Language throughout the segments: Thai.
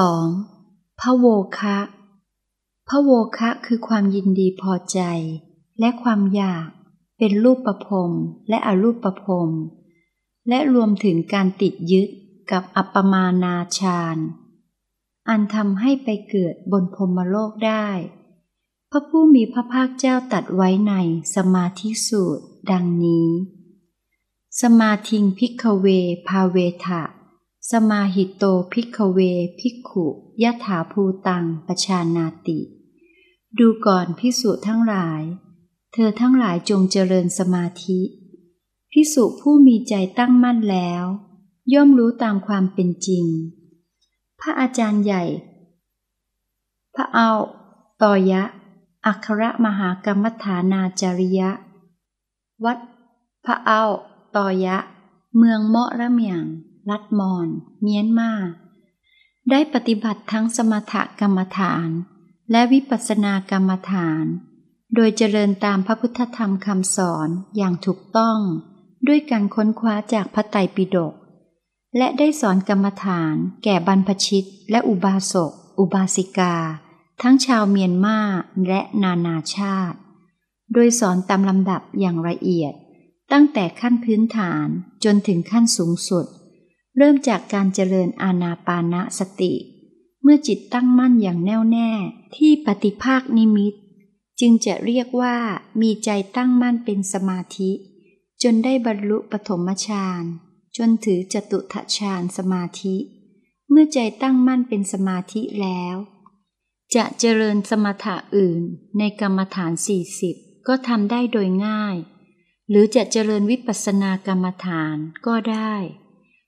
2. พระโวคะพระโวคะคือความยินดีพอใจ และความอยากเป็นรูปประพรมและอรูปประพรมและรวมถึงการติดยึดกับอัปปมานาฌานอันทำให้ไปเกิดบนพรมโลกได้ พระผู้มีพระภาคเจ้าตัดไว้ในสมาธิสูตร ดังนี้ สมาธิงพิกเว ภาเวถะ สมาหิโต ภิกขเว ภิกขุยะถาภูตังปชานาติ ดูก่อนภิกษุทั้งหลาย เธอทั้งหลายจงเจริญสมาธิภิกษุผู้มีใจตั้งมั่นแล้ว ย่อมรู้ตามความเป็นจริง พระอาจารย์ใหญ่ พระเอาตอยะ อัครมหากรรมฐานาจาริยะ วัด พระเอาตอยะ เมืองเมาะระเมียง รัฐมอน เมียนมา ได้ปฏิบัติทั้งสมถกรรมฐาน และวิปัสสนากรรมฐาน โดยเจริญตามพระพุทธธรรมคำสอนอย่างถูกต้อง ด้วยการค้นคว้าจากพระไตรปิฎก และได้สอนกรรมฐานแก่บรรพชิต และอุบาสก อุบาสิกา ทั้งชาวเมียนมาและนานาชาติ โดยสอนตามลำดับอย่างละเอียดตั้งแต่ขั้นพื้นฐานจนถึงขั้นสูงสุด เริ่มจากการเจริญอาณาปานะสติ เมื่อจิตตั้งมั่นอย่างแน่วแน่ที่ปฏิภาคนิมิต จึงจะเรียกว่ามีใจตั้งมั่นเป็นสมาธิ จนได้บรรลุปฐมฌานจนถือจตุทฌานสมาธิ เมื่อใจตั้งมั่นเป็นสมาธิแล้ว จะเจริญสมถะอื่นในกรรมฐานสี่สิบก็ทำได้โดยง่าย หรือจะเจริญวิปัสสนากรรมฐานก็ได้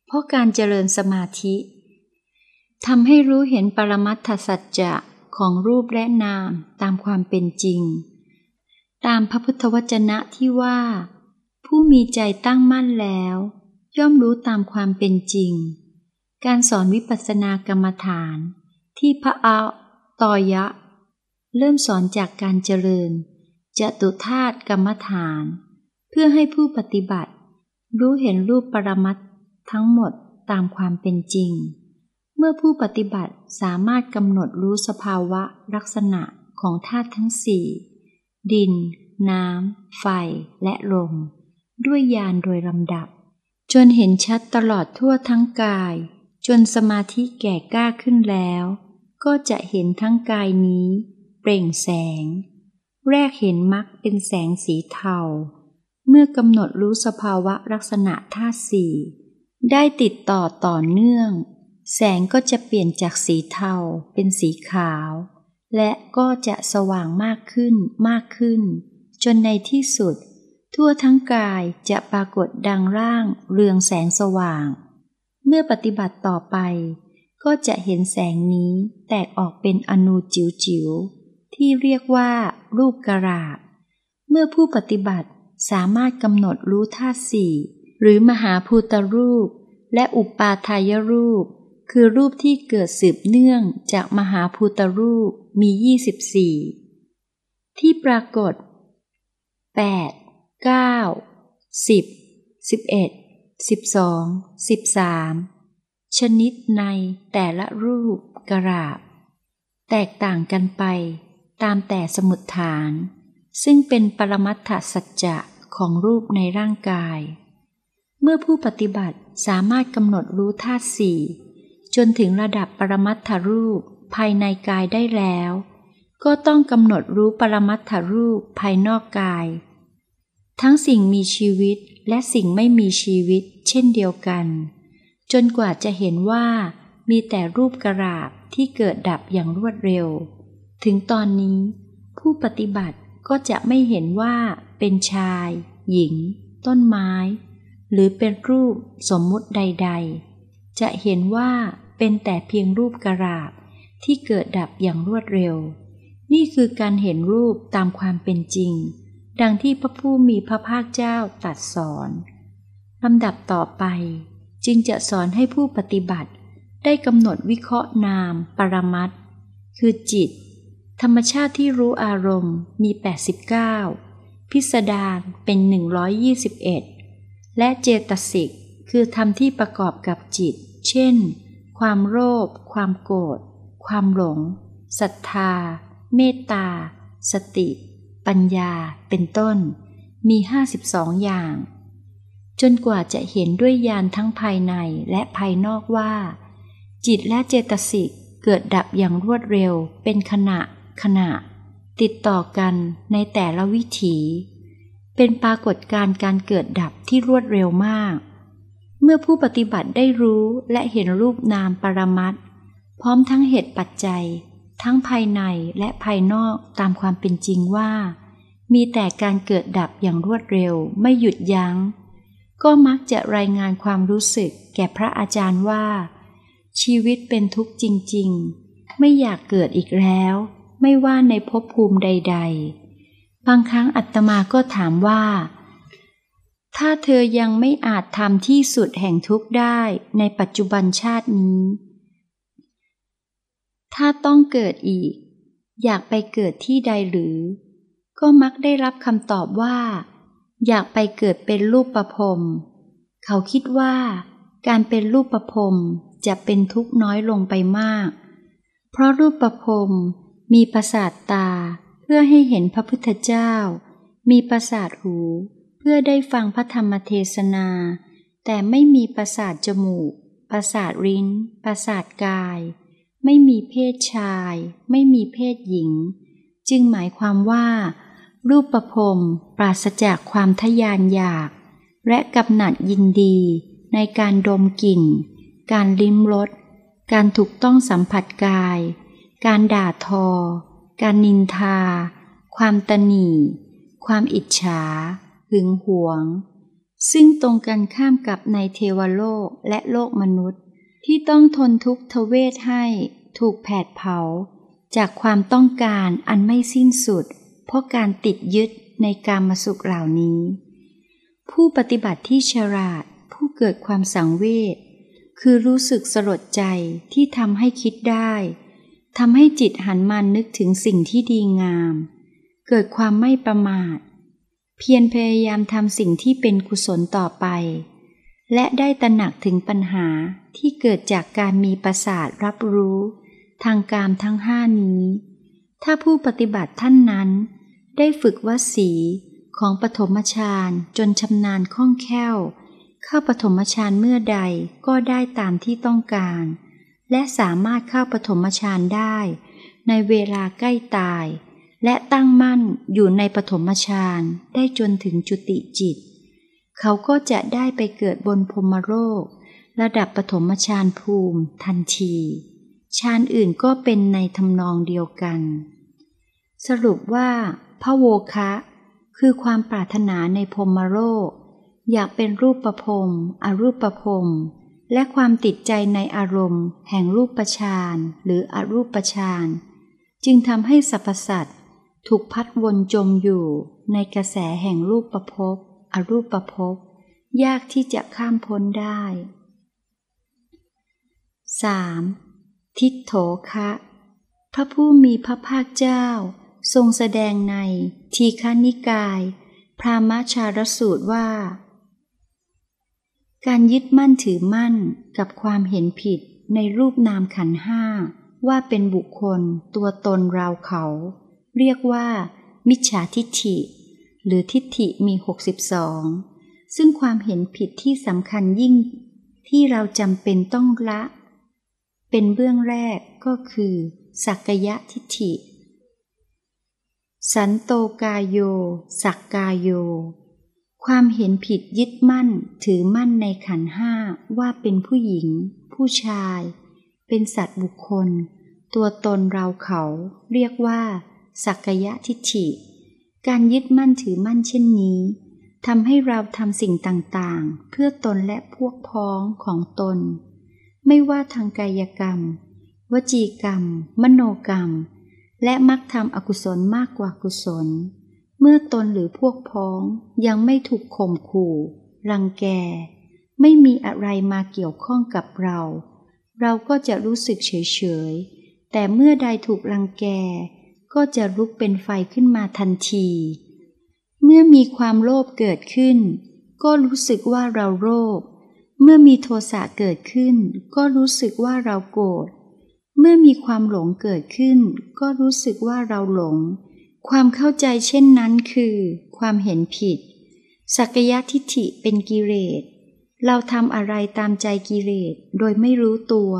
เพราะการเจริญสมาธิทำให้รู้เห็นปรมัตถสัจจะของรูปและนามตามความเป็นจริง ตามพระพุทธวจนะที่ว่า ผู้มีใจตั้งมั่นแล้ว ย่อมรู้ตามความเป็นจริง การสอนวิปัสสนากรรมฐาน ที่พระอาตอยะ เริ่มสอนจากการเจริญจตุธาตุกรรมฐาน เพื่อให้ผู้ปฏิบัติ รู้เห็นรูปปรมัต ทั้งหมดตามความเป็นจริง เมื่อผู้ปฏิบัติสามารถกำหนดรู้สภาวะลักษณะของธาตุทั้งสี่ดิน น้ำ ไฟ และลม ด้วยญาณโดยลำดับ จนเห็นชัดตลอดทั่วทั้งกาย จนสมาธิแก่กล้าขึ้นแล้ว ก็จะเห็นทั้งกายนี้ เปล่งแสง แรกเห็นมักเป็นแสงสีเทา เมื่อกำหนดรู้สภาวะลักษณะธาตุสี่ ได้ติดต่อต่อเนื่อง แสงก็จะเปลี่ยนจากสีเทาเป็นสีขาว และก็จะสว่างมากขึ้นมากขึ้น จนในที่สุด ทั่วทั้งกายจะปรากฏดังร่างเรืองแสงสว่าง เมื่อปฏิบัติต่อไป ก็จะเห็นแสงนี้แตกออกเป็นอนูจิ๋วๆที่เรียกว่า รูปกระาบเมื่อผู้ปฏิบัติสามารถกำหนดรู้ธาตุสี่ หรือมหาภูตรูป และอุปาทายรูป คือรูปที่เกิดสืบเนื่องจากมหาภูตรูปมี 24 ที่ปรากฏ 8 9 10 11 12 13 ชนิดในแต่ละรูปกระาบ แตกต่างกันไปตามแต่สมุดฐาน ซึ่งเป็นปรมัตถสัจจะของรูปในร่างกาย เมื่อผู้ปฏิบัติสามารถกำหนดรู้ธาตุสี่จนถึงระดับปรมัตถรูปภายในกายได้แล้ว ก็ต้องกำหนดรู้ปรมัตถรูปภายนอกกาย ทั้งสิ่งมีชีวิตและสิ่งไม่มีชีวิตเช่นเดียวกัน จนกว่าจะเห็นว่ามีแต่รูปกระาบที่เกิดดับอย่างรวดเร็ว ถึงตอนนี้ ผู้ปฏิบัติก็จะไม่เห็นว่าเป็นชาย หญิง ต้นไม้ หรือเป็นรูปสมมุติใด ๆ จะเห็นว่าเป็นแต่เพียงรูปกระาบที่เกิดดับอย่างรวดเร็ว นี่คือการเห็นรูปตามความเป็นจริง ดังที่พระผู้มีพระภาคเจ้าตัดสอนลำดับต่อไป จึงจะสอนให้ผู้ปฏิบัติ ได้กำหนดวิเคราะห์นาม ปรมัตคือจิต ธรรมชาติที่รู้อารมณ์มี 89 พิสดารเป็น 121 และเจตสิกคือธรรมที่ประกอบกับจิต เช่น ความโลภ ความโกรธ ความหลง ศรัทธา เมตตา สติ ปัญญา เป็นต้น มีห้าสิบสองอย่าง จนกว่าจะเห็นด้วยญาณทั้งภายในและภายนอกว่า จิตและเจตสิกเกิดดับอย่างรวดเร็ว เป็นขณะขณะ ติดต่อกันในแต่ละวิถี เป็นปรากฏการณ์การเกิดดับที่รวดเร็วมาก เมื่อผู้ปฏิบัติได้รู้และเห็นรูปนามปรมัตพร้อมทั้งเหตุปัจจัย ทั้งภายในและภายนอกตามความเป็นจริงว่า มีแต่การเกิดดับอย่างรวดเร็วไม่หยุดยัง้ง ก็มักจะรายงานความรู้สึกแก่พระอาจารย์ว่า ชีวิตเป็นทุกข์จริง ๆ ไม่อยากเกิดอีกแล้ว ไม่ว่าในภพภูมิใด ๆ บางครั้งอัตมาก็ถามว่า ถ้าเธอยังไม่อาจทำที่สุดแห่งทุกข์ได้ในปัจจุบันชาตินี้ ถ้าต้องเกิดอีก อยากไปเกิดที่ใดหรือ ก็มักได้รับคำตอบว่า อยากไปเกิดเป็นรูปประพรมเขาคิดว่าการเป็นรูปประพรมจะเป็นทุกข์น้อยลงไปมาก เพราะรูปประพรมมีประสาทตา เพื่อให้เห็นพระพุทธเจ้า มีประสาทหู เพื่อได้ฟังพระธรรมเทศนา แต่ไม่มีประสาทจมูก ประสาทริ้น ประสาทกาย ไม่มีเพศชาย ไม่มีเพศหญิง จึงหมายความว่า รูปประพรมปราศจากความทยานอยาก และกำหนัดยินดีในการดมกลิ่น การลิ้มรส การถูกต้องสัมผัสกาย การด่าทอ การนินทา ความตนีความอิจฉา หึงหวง ซึ่งตรงกันข้ามกับในเทวโลกและโลกมนุษย์ ที่ต้องทนทุกขทเวทให้ถูกแผดเผา จากความต้องการอันไม่สิ้นสุด เพราะการติดยึดในการมาสุขเหล่านี้ ผู้ปฏิบัติที่ฉลาดผู้เกิดความสังเวชคือรู้สึกสลดใจที่ทำให้คิดได้ ทำให้จิตหันมานึกถึงสิ่งที่ดีงาม เกิดความไม่ประมาท เพียรพยายามทำสิ่งที่เป็นกุศลต่อไป และได้ตระหนักถึงปัญหาที่เกิดจากการมีประสาทรับรู้ ทางการทั้งห้านี้ ถ้าผู้ปฏิบัติท่านนั้น ได้ฝึกวสีของปฐมฌานจนชำนาญคล่องแคล่ว เข้าปฐมฌานเมื่อใดก็ได้ตามที่ต้องการ และสามารถเข้าปฐมฌานได้ ในเวลาใกล้ตาย และตั้งมั่นอยู่ในปฐมฌานได้จนถึงจุติจิต เขาก็จะได้ไปเกิดบนพรมโลกระดับปฐมฌานภูมิ ทันทีฌานอื่นก็เป็นในทำนองเดียวกัน สรุปว่าพระโวคะ คือความปรารถนาในพรมโลก อยากเป็นรูปประพรมอรูปประพรม และความติดใจในอารมณ์ แห่งรูปประชานหรืออรูปประชานจึงทำให้สรรพสัตว์ถูกพัดวนจมอยู่ในกระแสแห่งรูปประพบอรูปภพยากที่จะข้ามพ้นได้ 3. ทิฏโถคะ พระผู้มีพระภาคเจ้า ทรงแสดงในทีฆานิกาย พรามชารสูตรว่า การยึดมั่นถือมั่นกับความเห็นผิดในรูปนามขันห้าว่าเป็นบุคคลตัวตนเราเขา เรียกว่า มิจฉาทิฏฐิ หรือทิฏฐิมี 62 ซึ่งความเห็นผิดที่สำคัญยิ่ง ที่เราจำเป็นต้องละ เป็นเบื้องแรกก็คือ สักยะทิฏฐิ สันโตกายโย สักกายโย ความเห็นผิดยึดมั่นถือมั่นในขันห้าว่าเป็นผู้หญิง ผู้ชาย เป็นสัตว์บุคคล ตัวตนเราเขาเรียกว่า สักยะทิฏฐิ การยึดมั่นถือมั่นเช่นนี้ทำให้เราทำสิ่งต่างๆ เพื่อตนและพวกพ้องของตน ไม่ว่าทางกายกรรม วจีกรรม มโนกรรม และมักทำอกุศลมากกว่ากุศล เมื่อตนหรือพวกพ้องยังไม่ถูกข่มขู่ รังแก ไม่มีอะไรมาเกี่ยวข้องกับเรา เราก็จะรู้สึกเฉยๆแต่เมื่อใดถูกรังแก ก็จะลุกเป็นไฟขึ้นมาทันที เมื่อมีความโลภเกิดขึ้น ก็รู้สึกว่าเราโลภ เมื่อมีโทสะเกิดขึ้น ก็รู้สึกว่าเราโกรธ เมื่อมีความหลงเกิดขึ้น ก็รู้สึกว่าเราหลง ความเข้าใจเช่นนั้นคือ ความเห็นผิด สักยะทิฏฐิเป็นกิเลส เราทำอะไรตามใจกิเลสโดยไม่รู้ตัว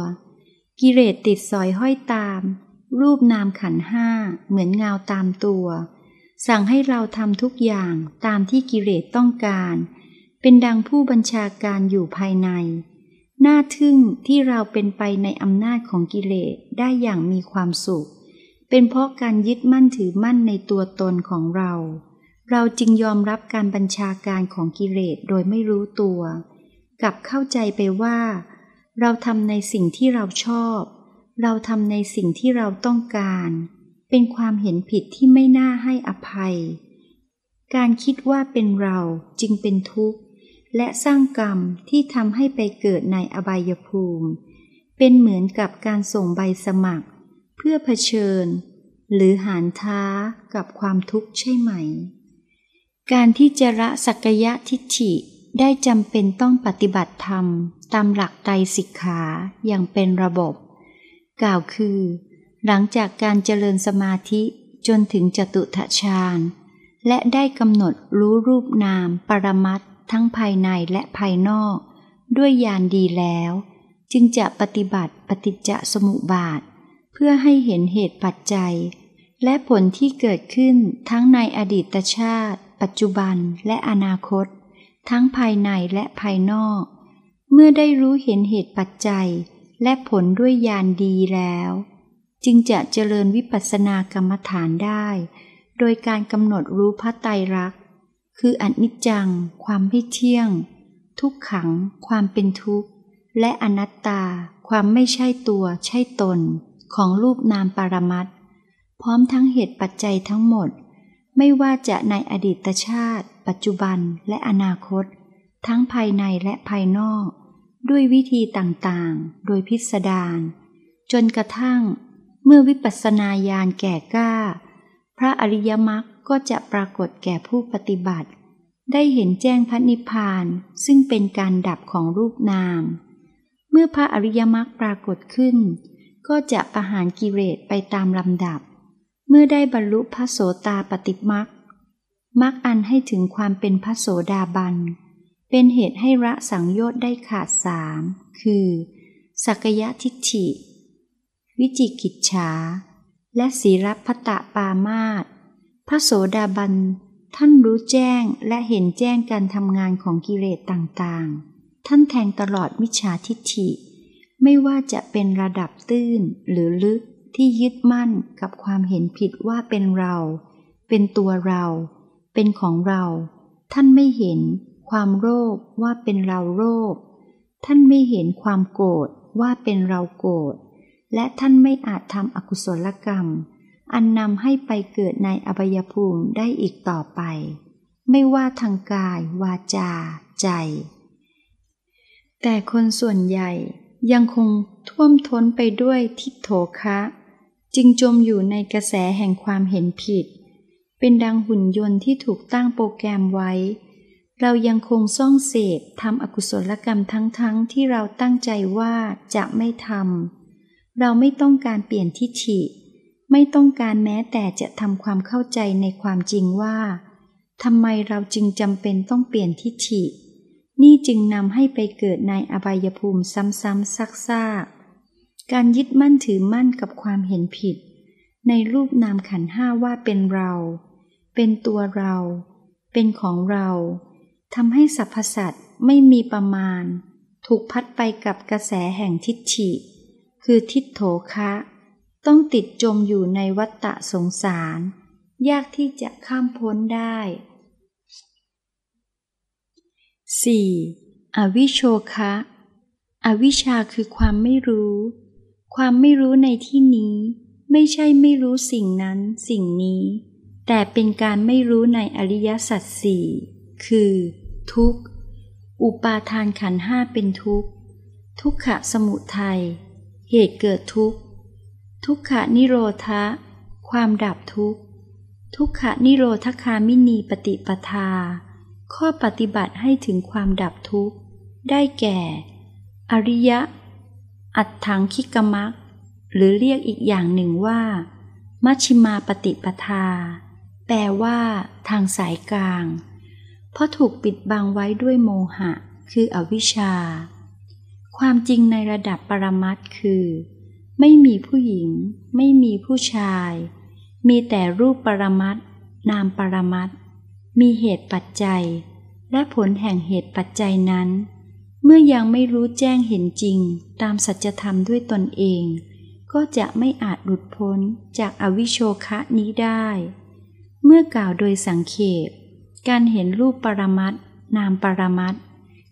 กิเลสติดสอยห้อยตาม รูปนามขันห้าเหมือนเงาตามตัว สั่งให้เราทำทุกอย่างตามที่กิเลสต้องการ เป็นดังผู้บัญชาการอยู่ภายใน น่าทึ่งที่เราเป็นไปในอำนาจของกิเลสได้อย่างมีความสุข เป็นเพราะการยึดมั่นถือมั่นในตัวตนของเรา เราจึงยอมรับการบัญชาการของกิเลสโดยไม่รู้ตัว กลับเข้าใจไปว่า เราทำในสิ่งที่เราชอบ เราทำในสิ่งที่เราต้องการ เป็นความเห็นผิดที่ไม่น่าให้อภัย การคิดว่าเป็นเราจึงเป็นทุกข์ และสร้างกรรมที่ทำให้ไปเกิดในอบายภูมิ เป็นเหมือนกับการส่งใบสมัคร พื่อเผชิญ หรือหานท้ากับความทุกข์ใช่ไหม การที่จะละสักยะทิฏฐิได้จำเป็นต้องปฏิบัติธรรม ตามหลักไตรสิกขาอย่างเป็นระบบ กล่าวคือ หลังจากการเจริญสมาธิจนถึงจตุทชาญ และได้กำหนดรู้รูปนามปรมัตทั้งภายในและภายนอก ด้วยญาณดีแล้ว จึงจะปฏิบัติปฏิจจสมุปบาท เพื่อให้เห็นเหตุปัจจัย และผลที่เกิดขึ้นทั้งในอดีตชาติ ปัจจุบันและอนาคต ทั้งภายในและภายนอก เมื่อได้รู้เห็นเหตุปัจจัย และผลด้วยญาณดีแล้ว จึงจะเจริญวิปัสสนากรรมฐานได้ โดยการกำหนดรู้พระไตรลักษณ์คืออนิจจัง ความไม่เที่ยง ทุกขัง ความเป็นทุกข์ และอนัตตา ความไม่ใช่ตัวใช่ตน ของรูปนามปรมัตพร้อมทั้งเหตุปัจจัยทั้งหมด ไม่ว่าจะในอดีตชาติ ปัจจุบันและอนาคต ทั้งภายในและภายนอก ด้วยวิธีต่างๆ โดยพิสดารจนกระทั่ง เมื่อวิปัสสนาญาณแก่กล้า พระอริยมรรคก็จะปรากฏแก่ผู้ปฏิบัติ ได้เห็นแจ้งพระนิพพานซึ่งเป็นการดับของรูปนาม เมื่อพระอริยมรรคปรากฏขึ้น ก็จะประหารกิเลสไปตามลำดับ เมื่อได้บรรลุพระโสตาปฏิมรรคมรรคอันให้ถึงความเป็นพระโสดาบัน เป็นเหตุให้ระสังโยชน์ได้ขาดสาม คือ สักยะทิฏฐิ วิจิกิจฉา และศีรพตะปามาตพระโสดาบัน ท่านรู้แจ้งและเห็นแจ้งการทำงานของกิเลสต่างๆ ท่านแทงตลอดมิจฉาทิฏฐิ ไม่ว่าจะเป็นระดับตื้นหรือลึกที่ยึดมั่นกับความเห็นผิดว่าเป็นเรา เป็นตัวเรา เป็นของเรา ท่านไม่เห็นความโลภว่าเป็นเราโลภท่านไม่เห็นความโกรธว่าเป็นเราโกรธ และท่านไม่อาจทำอกุศลกรรม อันนำให้ไปเกิดในอบายภูมิได้อีกต่อไป ไม่ว่าทางกาย วาจา ใจ แต่คนส่วนใหญ่ ยังคงท่วมท้นไปด้วยทิฏโถคะ จึงจมอยู่ในกระแสแห่งความเห็นผิด เป็นดังหุ่นยนต์ที่ถูกตั้งโปรแกรมไว้ เรายังคงซ่องเสพทำอกุศลกรรมทั้งๆทที่เราตั้งใจว่าจะไม่ทำเราไม่ต้องการเปลี่ยนทิฏฐิไม่ต้องการแม้แต่จะทำความเข้าใจในความจริงว่าทำไมเราจึงจำเป็นต้องเปลี่ยนทิฏฐิ นี่จึงนำให้ไปเกิดในอบายภูมิซ้ำๆซักๆการยึดมั่นถือมั่นกับความเห็นผิด ในรูปนามขันห้าว่าเป็นเรา เป็นตัวเรา เป็นของเราทำให้สรรพสัตว์ไม่มีประมาณ ถูกพัดไปกับกระแสแห่งทิฏฐิ คือทิฏโถคะ ต้องติดจมอยู่ในวัฏฏะสงสาร ยากที่จะข้ามพ้นได้ 4. อวิโชคะ อวิชาคือความไม่รู้ ความไม่รู้ในที่นี้ ไม่ใช่ไม่รู้สิ่งนั้นสิ่งนี้ แต่เป็นการไม่รู้ในอริยสัจสี่คือ ทุกข์ อุปาทานขันห้าเป็นทุกข์ ทุกขะสมุทัย เหตุเกิดทุกข์ ทุกขะนิโรธะ ความดับทุกข์ ทุกขะนิโรธคามินีปฏิปทา ข้อปฏิบัติให้ถึงความดับทุกข์ ได้แก่ อริยะ อัตถังคิกมักหรือเรียกอีกอย่างหนึ่งว่า มัชชิมาปฏิปทา แปลว่าทางสายกลาง เพราะถูกปิดบังไว้ด้วยโมหะ คืออวิชชา ความจริงในระดับปรมัตคือ ไม่มีผู้หญิง ไม่มีผู้ชาย มีแต่รูปปรมัตนามปรมัต มีเหตุปัจจัย และผลแห่งเหตุปัจจัยนั้น เมื่อยังไม่รู้แจ้งเห็นจริง ตามสัจธรรมด้วยตนเอง ก็จะไม่อาจหลุดพ้นจากอวิโชคะนี้ได้ เมื่อกล่าวโดยสังเขปการเห็นรูปปรมัตนามปรมัต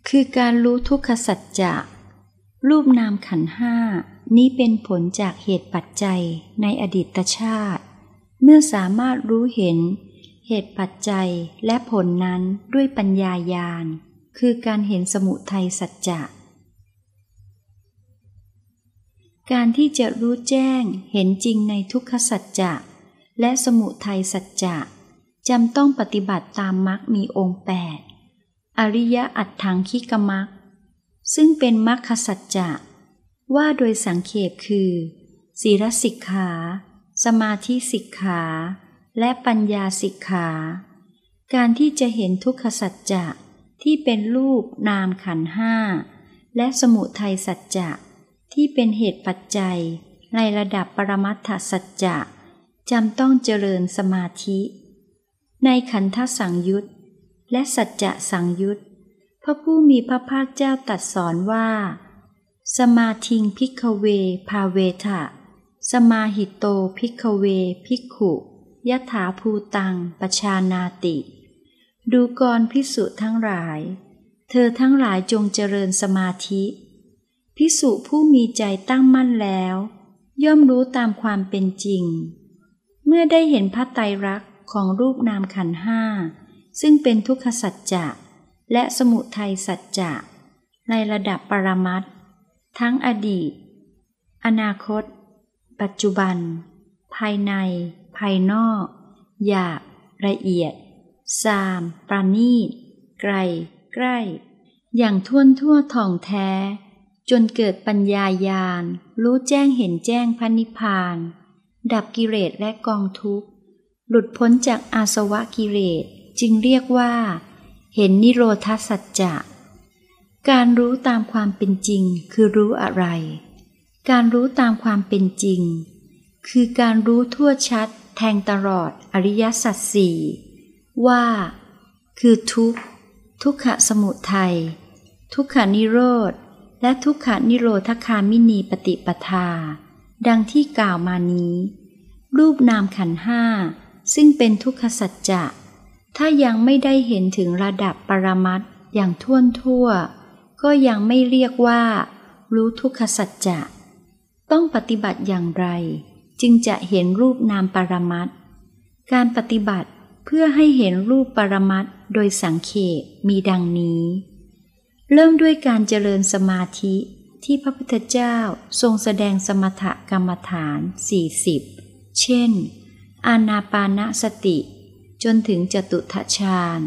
คือการรู้ทุกขสัจจะรูปนามขันห้านี้เป็นผลจากเหตุปัจจัยในอดีตชาติ เมื่อสามารถรู้เห็น เหตุปัจจัยและผลนั้นด้วยปัญญายาณ คือการเห็นสมุทัยสัจจะ การที่จะรู้แจ้งเห็นจริงในทุกขสัจจะ และสมุทัยสัจจะจำต้องปฏิบัติตามมรรคมีองค์แปดอริยอัตถังคิกมรรคซึ่งเป็นมรรคสัจจะ ว่าโดยสังเขปคือ ศีลสิกขา สมาธิสิกขา และปัญญาสิกขา การที่จะเห็นทุกขสัจจะที่เป็นรูปนามขันห้า และสมุทัยสัจจะที่เป็นเหตุปัจจัย ในระดับปรมัตถสัจจะจำต้องเจริญสมาธิ ในขันธสังยุตต์และสัจจสังยุตต์พระผู้มีพระภาคเจ้าตรัสสอนว่า สมาธิง ภิกขเวภาเวถะ สมาหิโต ภิกขเว ภิกขุ ยถาภูตังปชานาติ ดูกรภิกษุทั้งหลาย เธอทั้งหลายจงเจริญสมาธิ ภิกษุผู้มีใจตั้งมั่นแล้ว ย่อมรู้ตามความเป็นจริง เมื่อได้เห็นพระไตรลักษ์ของรูปนามขันห้า ซึ่งเป็นทุกขสัจจะ และสมุทัยสัจจะ ในระดับปรมัตทั้งอดีต อนาคต ปัจจุบัน ภายในายนอก หยาบ ละเอียด ซาม ปราณีต ไกล ใกล้ อย่างท่วนทั่วท่องแท้ จนเกิดปัญญายาณ รู้แจ้งเห็นแจ้งพันิพาน ดับกิเลสและกองทุกข์ หลุดพ้นจากอาสวะกิเลสจึงเรียกว่า เห็นนิโรธสัจจะ การรู้ตามความเป็นจริงคือรู้อะไร การรู้ตามความเป็นจริง คือการรู้ทั่วชัด แทงตลอดอริยสัจสี่ว่า คือทุกทุกขสมุทัย ทุกขานิโรธ และทุกขานิโรธคามินีปฏิปทา ดังที่กล่าวมานี้ รูปนามขันห้า ซึ่งเป็นทุกขสัจจะ ถ้ายังไม่ได้เห็นถึงระดับปรมัตอย่างท่วนทั่ว ก็ยังไม่เรียกว่า รู้ทุกขสัจจะ ต้องปฏิบัติอย่างไร จึงจะเห็นรูปนามปรมัตการปฏิบัติเพื่อให้เห็นรูปปรมัตโดยสังเขปมีดังนี้ เริ่มด้วยการเจริญสมาธิที่พระพุทธเจ้าทรงแสดงสมถกรรมฐาน 40 เช่น อานาปานสติ จนถึงจตุทชาญ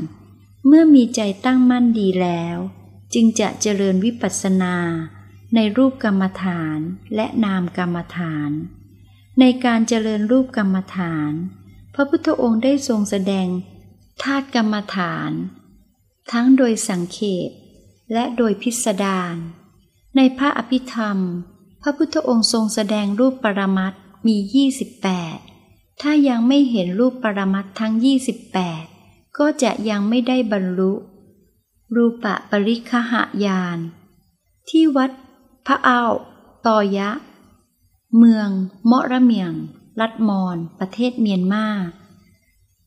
เมื่อมีใจตั้งมั่นดีแล้ว จึงจะเจริญวิปัสสนา ในรูปกรรมฐานและนามกรรมฐาน ในการเจริญรูปกรรมฐาน พระพุทธองค์ได้ทรงแสดงธาตุกรรมฐาน ทั้งโดยสังเขปและโดยพิสดารในพระอภิธรรม พระพุทธองค์ทรงแสดงรูปปรมัตมี 28 ถ้ายังไม่เห็นรูปปรมัตทั้ง 28 ก็จะยังไม่ได้บรรลุ รูปะปริคหายาน ที่วัดพระอ้าวตอยะ เมืองเมาะระเมียง รัฐมอนประเทศเมียนมา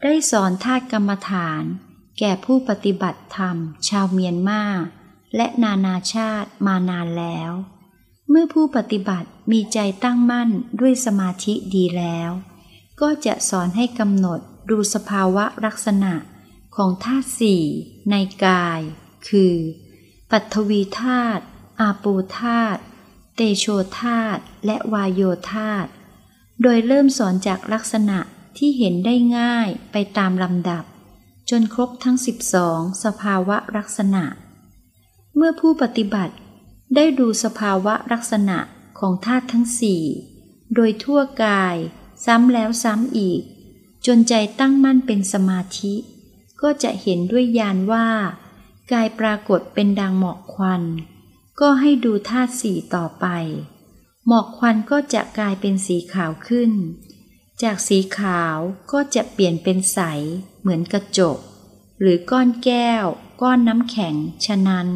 ได้สอนทาตกรรมฐาน แก่ผู้ปฏิบัติธรรม ชาวเมียนมา และนานาชาติมานานแล้ว เมื่อผู้ปฏิบัติมีใจตั้งมั่นด้วยสมาธิดีแล้ว ก็จะสอนให้กำหนดดูสภาวะลักษณะของธาตุสี่ในกาย คือ ปัทวีธาตุอาปูธาตุ เตโชธาตและวายโยธาตโดยเริ่มสอนจากลักษณะที่เห็นได้ง่ายไปตามลำดับ จนครบทั้ง 12 สภาวะลักษณะ เมื่อผู้ปฏิบัติได้ดูสภาวะลักษณะของธาตุทั้งสี่โดยทั่วกายซ้ำแล้วซ้ำอีก จนใจตั้งมั่นเป็นสมาธิ ก็จะเห็นด้วยญาณว่า กายปรากฏเป็นดังหมอกควัน ก็ให้ดูธาตุสีต่อไป หมอกควันก็จะกลายเป็นสีขาวขึ้น จากสีขาวก็จะเปลี่ยนเป็นใส เหมือนกระจก หรือก้อนแก้ว ก้อนน้ำแข็ง ฉะนั้น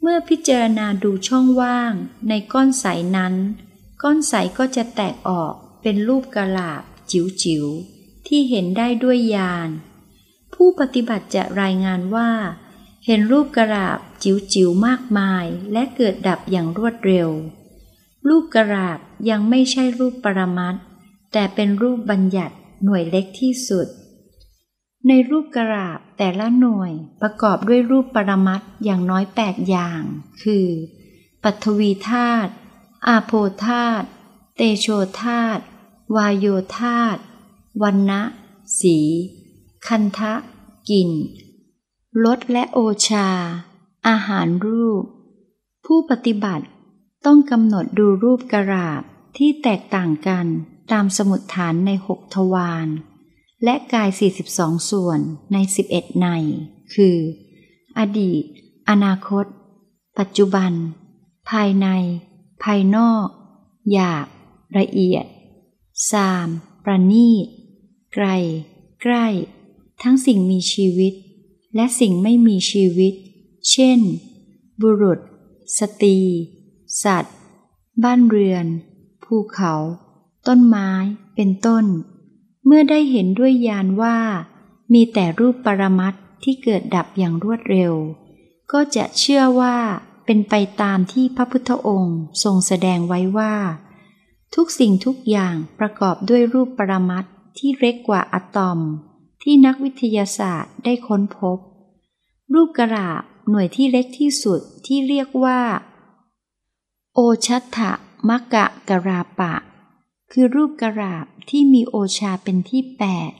เมื่อพิจารณาดูช่องว่าง ในก้อนใสนั้น ก้อนใสก็จะแตกออกเป็นรูปกระลาบจิ๋วๆที่เห็นได้ด้วยญาณผู้ปฏิบัติจะรายงานว่า เห็นรูปกระลาบจิ๋วๆมากมายและเกิดดับอย่างรวดเร็ว รูปกระลาบยังไม่ใช่รูปปรมัตถ์แต่เป็นรูปบัญญัติหน่วยเล็กที่สุด ในรูปกระลาบแต่ละหน่วยประกอบด้วยรูปปรมัตถ์อย่างน้อยแปดอย่าง คือ ปัทวีธาตุอาโพธาตุเตโชธาตุวายโยธาตุวันนะสี คันทะกลิ่น รสและโอชา อาหารรูป ผู้ปฏิบัติต้องกำหนดดูรูปกราบที่แตกต่างกันตามสมุดฐานในหกทวารและกาย 42 ส่วนใน 11 ใน คือ อดีต อนาคต ปัจจุบัน ภายใน ภายนอก หยาบ ละเอียด สาม ประณีต ไกล ใกล้ ทั้งสิ่งมีชีวิต และสิ่งไม่มีชีวิต เช่น บุรุษ สตรี สัตว์ บ้านเรือน ภูเขา ต้นไม้ เป็นต้น เมื่อได้เห็นด้วยญาณว่า มีแต่รูปปรมัตถ์ที่เกิดดับอย่างรวดเร็ว ก็จะเชื่อว่าเป็นไปตามที่พระพุทธองค์ทรงแสดงไว้ว่า ทุกสิ่งทุกอย่างประกอบด้วยรูปปรมัตถ์ที่เล็กกว่าอะตอม ที่นักวิทยาศาสตร์ได้ค้นพบ รูปกระลาบหน่วยที่เล็กที่สุดที่เรียกว่า โอชัตถะมะกะกราปะ คือรูปกระลาบที่มีโอชาเป็นที่แปด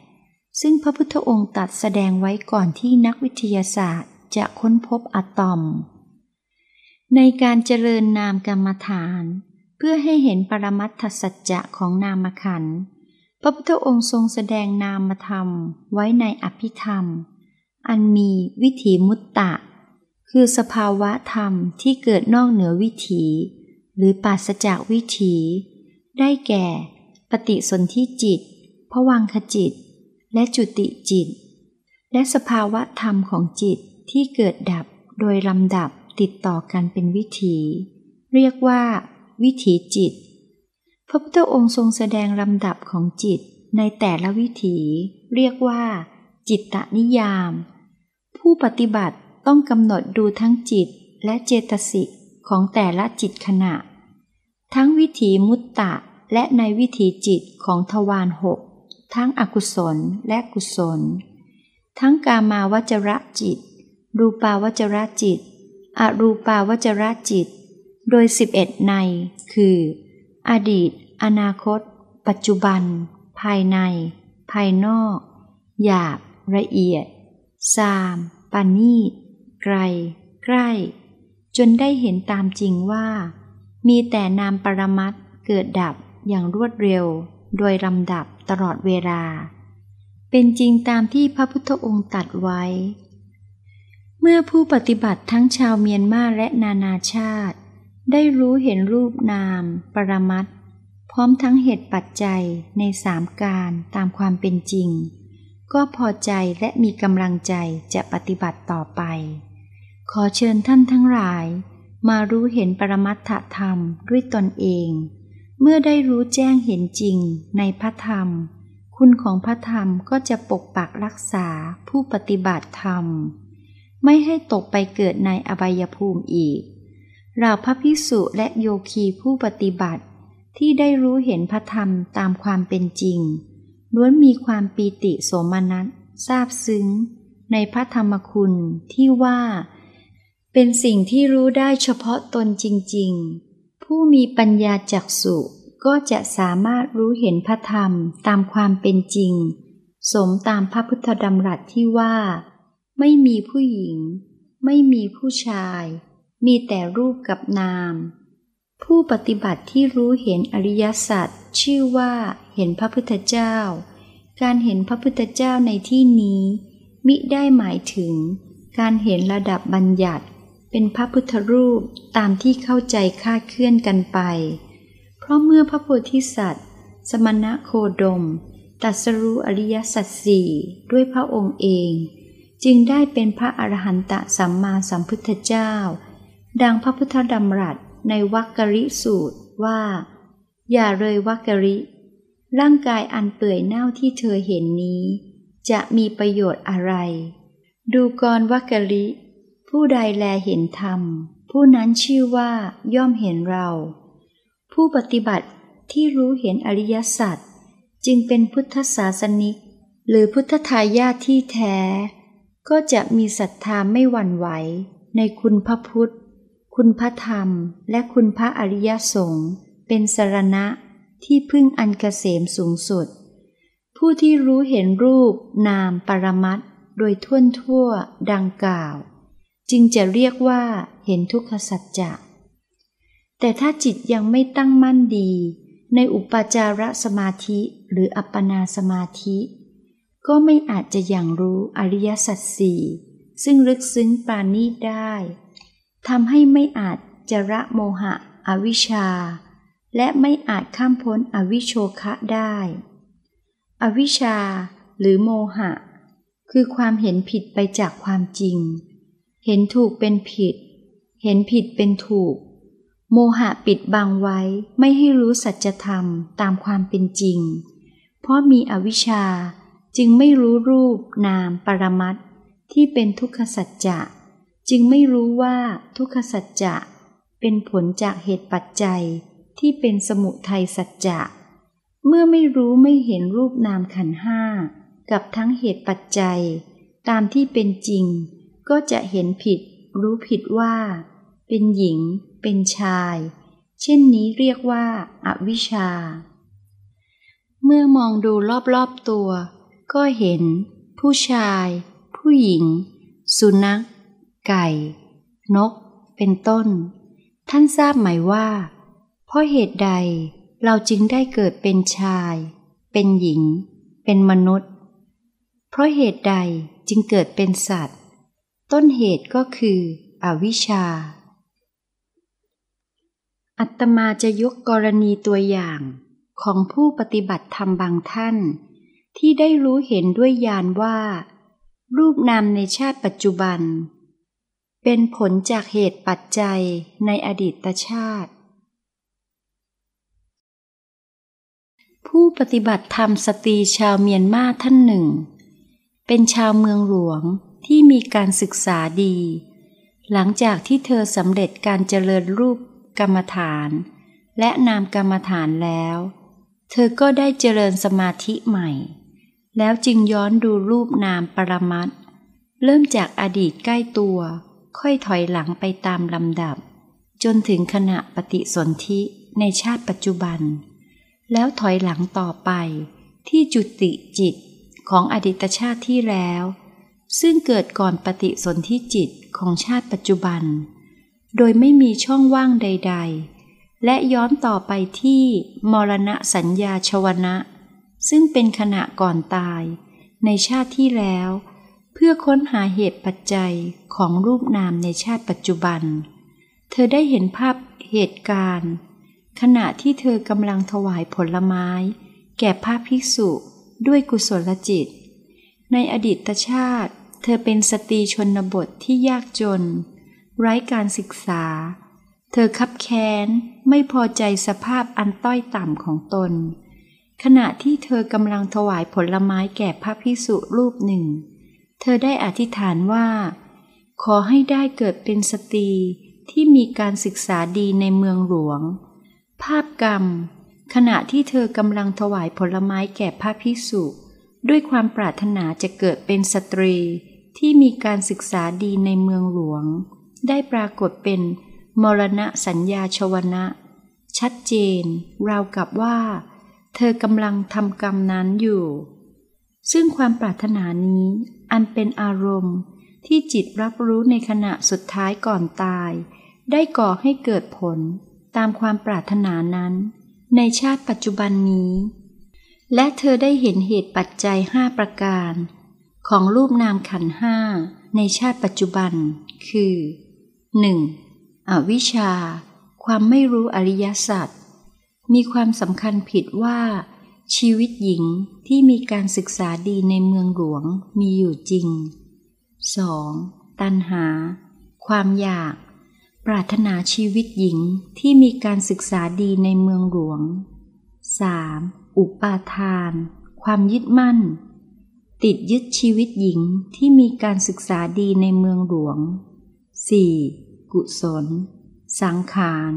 ซึ่งพระพุทธองค์ตัดแสดงไว้ก่อนที่นักวิทยาศาสตร์จะค้นพบอะตอม ในการเจริญนามกรรมฐาน เพื่อให้เห็นปรมัตถสัจจะของนามขันธ์ พระพุทธองค์ทรงแสดงนามธรรมไว้ในอภิธรรม อันมีวิถีมุตตะ คือสภาวะธรรมที่เกิดนอกเหนือวิถี หรือปราศจากวิถี ได้แก่ ปฏิสนธิจิตผวังคจิต และจุติจิต และสภาวะธรรมของจิตที่เกิดดับโดยลำดับติดต่อกันเป็นวิถี เรียกว่า วิถีจิต พระพุทธองค์ทรงแสดงลำดับของจิตในแต่ละวิถีเรียกว่า จิตตนิยาม ผู้ปฏิบัติต้องกำหนดดูทั้งจิตและเจตสิกของแต่ละจิตขณะ ทั้งวิถีมุตตะและในวิถีจิตของทวารหกทั้งอกุศลและกุศล ทั้งกามาวจระจิต รูปาวจระจิต อรูปาวจระจิต โดย 11 ใน คือ อดีต อนาคต ปัจจุบัน ภายใน ภายนอก หยาบ ละเอียดสามปานีตไกล ใกล้ จนได้เห็นตามจริงว่า มีแต่นามปรมัตถ์เกิดดับอย่างรวดเร็ว โดยลำดับตลอดเวลา เป็นจริงตามที่พระพุทธองค์ตรัสไว้ เมื่อผู้ปฏิบัติทั้งชาวเมียนมาและนานาชาติ ได้รู้เห็นรูปนาม ปรมัตถ์พร้อมทั้งเหตุปัจจัยในสามการตามความเป็นจริง ก็พอใจและมีกำลังใจจะปฏิบัติต่อไป ขอเชิญท่านทั้งหลาย มารู้เห็นปรมัตถธรรมด้วยตนเอง เมื่อได้รู้แจ้งเห็นจริงในพระธรรม คุณของพระธรรมก็จะปกปักรักษาผู้ปฏิบัติธรรม ไม่ให้ตกไปเกิดในอบายภูมิอีก เราพระพิสุและโยคีผู้ปฏิบัติ ที่ได้รู้เห็นพระธรรมตามความเป็นจริงล้วนมีความปีติโสมนัสซาบซึ้ง ในพระธรรมคุณที่ว่า เป็นสิ่งที่รู้ได้เฉพาะตนจริง ๆ ผู้มีปัญญาจักสุก็จะสามารถรู้เห็นพระธรรมตามความเป็นจริง สมตามพระพุทธดำรัสที่ว่า ไม่มีผู้หญิง ไม่มีผู้ชาย มีแต่รูปกับนาม ผู้ปฏิบัติที่รู้เห็นอริยสัจชื่อว่าเห็นพระพุทธเจ้า การเห็นพระพุทธเจ้าในที่นี้ มิได้หมายถึง การเห็นระดับบัญญัติ เป็นพระพุทธรูปตามที่เข้าใจคาดเคลื่อนกันไป เพราะเมื่อพระโพธิสัตว์ สมณะโคดมตัสรู้อริยสัจสี่ด้วยพระองค์เอง จึงได้เป็นพระอรหันตสัมมาสัมพุทธเจ้า ดังพระพุทธดำรัสในวักกริสูตรว่า อย่าเลยวักกริ ร่างกายอันเปื่อยเน่าที่เธอเห็นนี้ จะมีประโยชน์อะไร ดูกรวักกริ ผู้ใดแลเห็นธรรม ผู้นั้นชื่อว่าย่อมเห็นเรา ผู้ปฏิบัติที่รู้เห็นอริยสัจจึงเป็นพุทธศาสนิก หรือพุทธทายาทที่แท้ ก็จะมีศรัทธาไม่หวั่นไหวในคุณพระพุทธ คุณพระธรรมและคุณพระอริยสงฆ์เป็นสรณะที่พึ่งอันเกษมสูงสุด ผู้ที่รู้เห็นรูปนามปรมัตโดยทั่วทั่วดังกล่าว จึงจะเรียกว่าเห็นทุกขสัจจะแต่ถ้าจิตยังไม่ตั้งมั่นดี ในอุปจารสมาธิหรืออัปปนาสมาธิ ก็ไม่อาจจะอย่างรู้อริยสัจสี่ซึ่งลึกซึ้งปราณีตได้ ทำให้ไม่อาจจะระโมหะอวิชชา และไม่อาจข้ามพ้นอวิโชคะได้ อวิชชาหรือโมหะ คือความเห็นผิดไปจากความจริง เห็นถูกเป็นผิด เห็นผิดเป็นถูก โมหะปิดบังไว้ไม่ให้รู้สัจธรรมตามความเป็นจริง เพราะมีอวิชชาจึงไม่รู้รูปนามปรมัตที่เป็นทุกขสัจจะ จึงไม่รู้ว่าทุกขสัจจะเป็นผลจากเหตุปัจจัยที่เป็นสมุทัยสัจจะ เมื่อไม่รู้ไม่เห็นรูปนามขันห้ากับทั้งเหตุปัจจัย ตามที่เป็นจริง ก็จะเห็นผิด รู้ผิดว่า เป็นหญิง เป็นชาย เช่นนี้เรียกว่าอาวิชชา เมื่อมองดูรอบๆตัว ก็เห็น ผู้ชาย ผู้หญิง สุนัข ไก่ นก เป็นต้น ท่านทราบไหมว่า เพราะเหตุใดเราจึงได้เกิดเป็นชาย เป็นหญิง เป็นมนุษย์ เพราะเหตุใดจึงเกิดเป็นสัตว์ ต้นเหตุก็คืออวิชชา อัตมาจะยกกรณีตัวอย่างของผู้ปฏิบัติธรรมบางท่าน ที่ได้รู้เห็นด้วยญาณว่า รูปนามในชาติปัจจุบัน เป็นผลจากเหตุปัจจัยในอดีตชาติ ผู้ปฏิบัติธรรมสตรีชาวเมียนมาท่านหนึ่ง เป็นชาวเมืองหลวงที่มีการศึกษาดี หลังจากที่เธอสำเร็จการเจริญรูปกรรมฐาน และนามกรรมฐานแล้ว เธอก็ได้เจริญสมาธิใหม่ แล้วจึงย้อนดูรูปนามปรมัตเริ่มจากอดีตใกล้ตัว ค่อยถอยหลังไปตามลำดับ จนถึงขณะปฏิสนธิในชาติปัจจุบัน แล้วถอยหลังต่อไป ที่จุติจิตของอดีตชาติที่แล้ว ซึ่งเกิดก่อนปฏิสนธิจิตของชาติปัจจุบัน โดยไม่มีช่องว่างใด ๆ และย้อนต่อไปที่มรณะสัญญาชวนะ ซึ่งเป็นขณะก่อนตาย ในชาติที่แล้ว พื่อค้นหาเหตุปัจจัยของรูปนามในชาติปัจจุบัน เธอได้เห็นภาพเหตุการณ์ ขณะที่เธอกำลังถวายผลไม้ แก่พระภิกษุด้วยกุศลจิต ในอดีตชาติ เธอเป็นสตรีชนบทที่ยากจน ไร้การศึกษา เธอคับแค้นไม่พอใจสภาพอันต้อยต่ำของตน ขณะที่เธอกำลังถวายผลไม้แก่พระพิสุรูปหนึ่ง เธอได้อธิษฐานว่า ขอให้ได้เกิดเป็นสตรีที่มีการศึกษาดีในเมืองหลวง ภาพกรรม ขณะที่เธอกำลังถวายผลไม้แก่พระพิสุด้วยความปรารถนาจะเกิดเป็นสตรีที่มีการศึกษาดีในเมืองหลวง ได้ปรากฏเป็นมรณะสัญญาชวนะชัดเจน ราวกับว่า เธอกำลังทำกรรมนั้นอยู่ ซึ่งความปรารถนานี้ อันเป็นอารมณ์ ที่จิตรับรู้ในขณะสุดท้ายก่อนตาย ได้ก่อให้เกิดผลตามความปรารถนานั้น ในชาติปัจจุบันนี้ และเธอได้เห็นเหตุปัจจัยห้าประการ ของรูปนามขันห้าในชาติปัจจุบัน คือ 1. อวิชชา ความไม่รู้อริยสัจมีความสำคัญผิดว่า ชีวิตหญิงที่มีการศึกษาดีในเมืองหลวงมีอยู่จริง 2. ตัณหา ความอยาก ปรารถนาชีวิตหญิงที่มีการศึกษาดีในเมืองหลวง 3. อุปาทาน ความยึดมั่น ติดยึดชีวิตหญิงที่มีการศึกษาดีในเมืองหลวง 4. กุศล สังขาร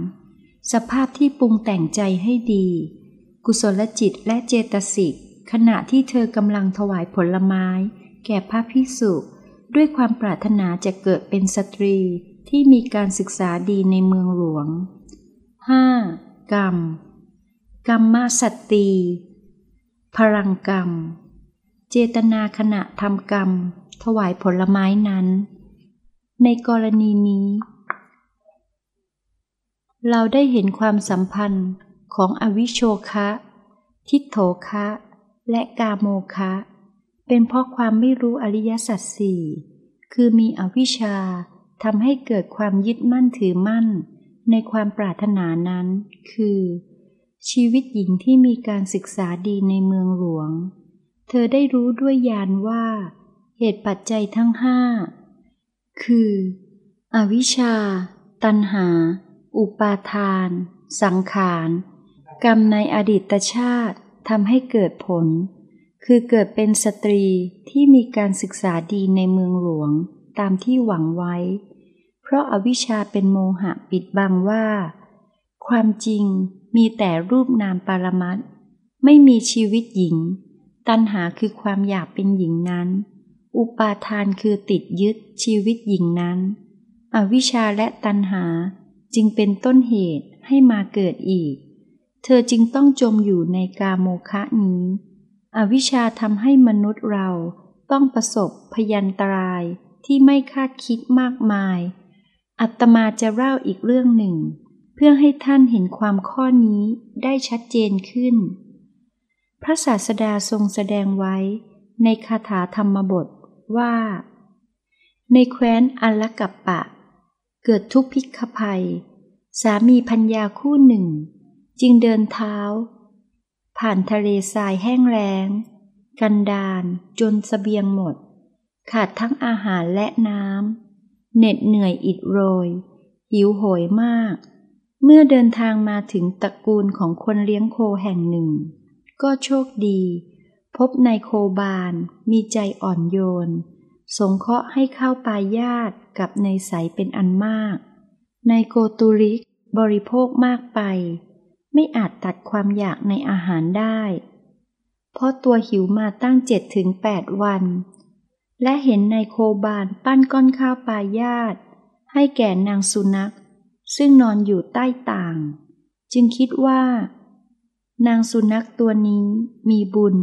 สภาพที่ปรุงแต่งใจให้ดี กุศลจิตและเจตสิกขณะที่เธอกำลังถวายผลไม้ แก่พระพิสุด้วยความปรารถนาจะเกิดเป็นสตรีที่มีการศึกษาดีในเมืองหลวง 5. กรรม กรรมสัตตีพลังกรรม เจตนาขณะทำกรรม ถวายผลไม้นั้น ในกรณีนี้ เราได้เห็นความสัมพันธ์ ของอวิโชคะ ทิโถคะ และกาโมคะ เป็นเพราะความไม่รู้อริยสัจสี่คือมีอวิชชาทำให้เกิดความยึดมั่นถือมั่น ในความปรารถนานั้น คือ ชีวิตหญิงที่มีการศึกษาดีในเมืองหลวง เธอได้รู้ด้วยญาณว่า เหตุปัจจัยทั้งห้า คือ อวิชชา ตัณหา อุปาทาน สังขาร กรรมในอดีตชาติทำให้เกิดผล คือเกิดเป็นสตรีที่มีการศึกษาดีในเมืองหลวงตามที่หวังไว้ เพราะอาวิชชาเป็นโมหะปิดบังว่า ความจริงมีแต่รูปนามปรมัตไม่มีชีวิตหญิง ตัณหาคือความอยากเป็นหญิงนั้น อุปาทานคือติดยึดชีวิตหญิงนั้น อวิชชาและตัณหาจึงเป็นต้นเหตุให้มาเกิดอีก เธอจึงต้องจมอยู่ในกาโมคะนี้ อวิชชาทำให้มนุษย์เราต้องประสบพยันตรายที่ไม่คาดคิดมากมาย อัตมาจะเล่าอีกเรื่องหนึ่ง เพื่อให้ท่านเห็นความข้อนี้ได้ชัดเจนขึ้น พระศาสดาทรงแสดงไว้ ในคาถาธรรมบทว่า ในแคว้นอัลลกัปปะ เกิดทุกพิกภัย สามีพัญญาคู่หนึ่ง จึงเดินเท้า ผ่านทะเลทรายแห้งแล้ง กันดานจนสเสบียงหมด ขาดทั้งอาหารและน้ำเหน็ดเหนื่อยอิดโรย หิวโหยมาก เมื่อเดินทางมาถึงตระกูลของคนเลี้ยงโคแห่งหนึ่ง ก็โชคดี พบนายโคบานมีใจอ่อนโยน สงเคราะห์ให้เข้าปายาตกับในใสเป็นอันมากในโกตุริกบริโภคมากไป ไม่อาจตัดความอยากในอาหารได้ เพราะตัวหิวมาตั้งเจ็ดถึงแปดวัน และเห็นในโคบานปั้นก้อนข้าวปลายาตให้แก่นางสุนัข ซึ่งนอนอยู่ใต้ต่าง จึงคิดว่า นางสุนัขตัวนี้มีบุญ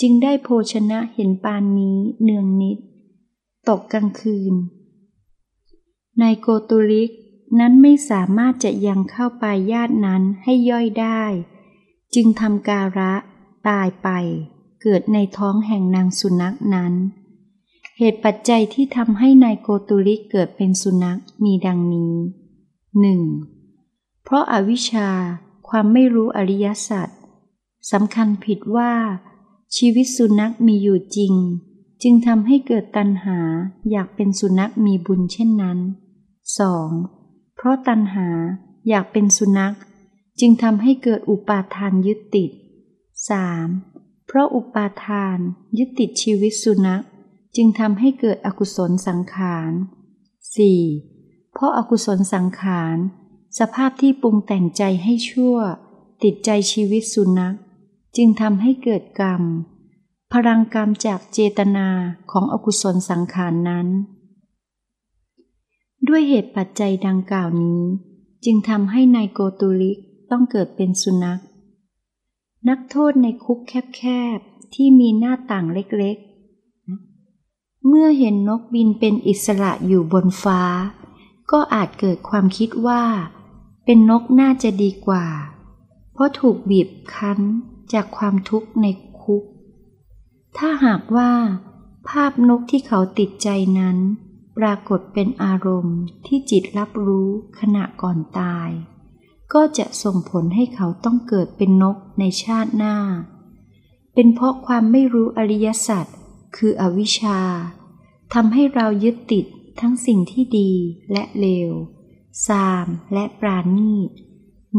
จึงได้โภชนะเห็นปานนี้เนืองนิด ตกกลางคืน ในโกตุริก นั้นไม่สามารถจะยังเข้าไปญาตินั้นให้ย่อยได้ จึงทำการะตายไป เกิดในท้องแห่งนางสุนัขนั้น เหตุปัจจัยที่ทำให้นายโกตุริกเกิดเป็นสุนัขมีดังนี้หนึ่งเพราะอาวิชชาความไม่รู้อริยสัจสำคัญผิดว่า ชีวิตสุนัขมีอยู่จริง จึงทำให้เกิดตัณหาอยากเป็นสุนัขมีบุญเช่นนั้น 2. เพราะตัณหาอยากเป็นสุนัข จึงทำให้เกิดอุปาทานยึดติด 3. เพราะอุปาทานยึดติดชีวิตสุนัข จึงทำให้เกิดอกุศลสังขาร 4. เพราะอากุศลสังขาร สภาพที่ปรุงแต่งใจให้ชั่ว ติดใจชีวิตสุนัข จึงทำให้เกิดกรรม พลังกรรมจากเจตนาของอกุศลสังขารนนั้น ด้วยเหตุปัจจัยดังกล่าวนี้ จึงทำให้นายโกตุลิกต้องเกิดเป็นสุนัข นักโทษในคุกแคบๆ ที่มีหน้าต่างเล็กๆ เมื่อเห็นนกบินเป็นอิสระอยู่บนฟ้า ก็อาจเกิดความคิดว่า เป็นนกน่าจะดีกว่า เพราะถูกบีบคั้นจากความทุกข์ในคุก ถ้าหากว่า ภาพนกที่เขาติดใจนั้น ปรากฏเป็นอารมณ์ที่จิตรับรู้ขณะก่อนตาย ก็จะส่งผลให้เขาต้องเกิดเป็นนกในชาติหน้า เป็นเพราะความไม่รู้อริยสัจคืออวิชชาทำให้เรายึดติดทั้งสิ่งที่ดีและเลวซามและปราณีต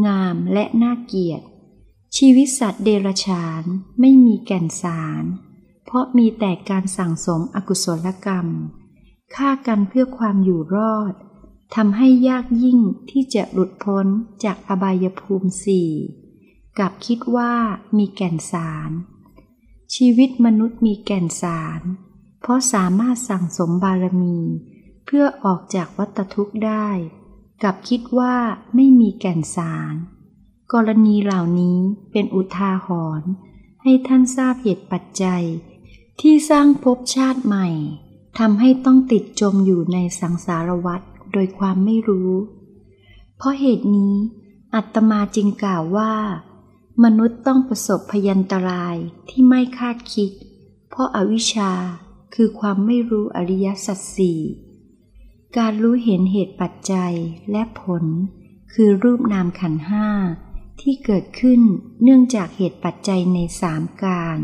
งามและน่าเกียรติ ชีวิตสัตว์เดรัจฉานไม่มีแก่นสาร เพราะมีแต่การสั่งสมอกุศลกรรม ฆ่ากันเพื่อความอยู่รอดทำให้ยากยิ่งที่จะหลุดพ้นจากอบายภูมิสี่กับคิดว่ามีแก่นสาร ชีวิตมนุษย์มีแก่นสาร เพราะสามารถสั่งสมบารมี เพื่อออกจากวัฏทุกข์ได้ กับคิดว่าไม่มีแก่นสาร กรณีเหล่านี้เป็นอุทาหรณ์ให้ท่านทราบเหตุปัจจัย ที่สร้างภพชาติใหม่ ทำให้ต้องติดจมอยู่ในสังสารวัฏโดยความไม่รู้ เพราะเหตุนี้ อัตมาจึงกล่าวว่า มนุษย์ต้องประสบพยันตรายที่ไม่คาดคิด เพราะอาวิชชาคือความไม่รู้อริยสัจสี่การรู้เห็นเหตุปัจจัยและผล คือรูปนามขันห้าที่เกิดขึ้นเนื่องจากเหตุปัจจัยในสามการ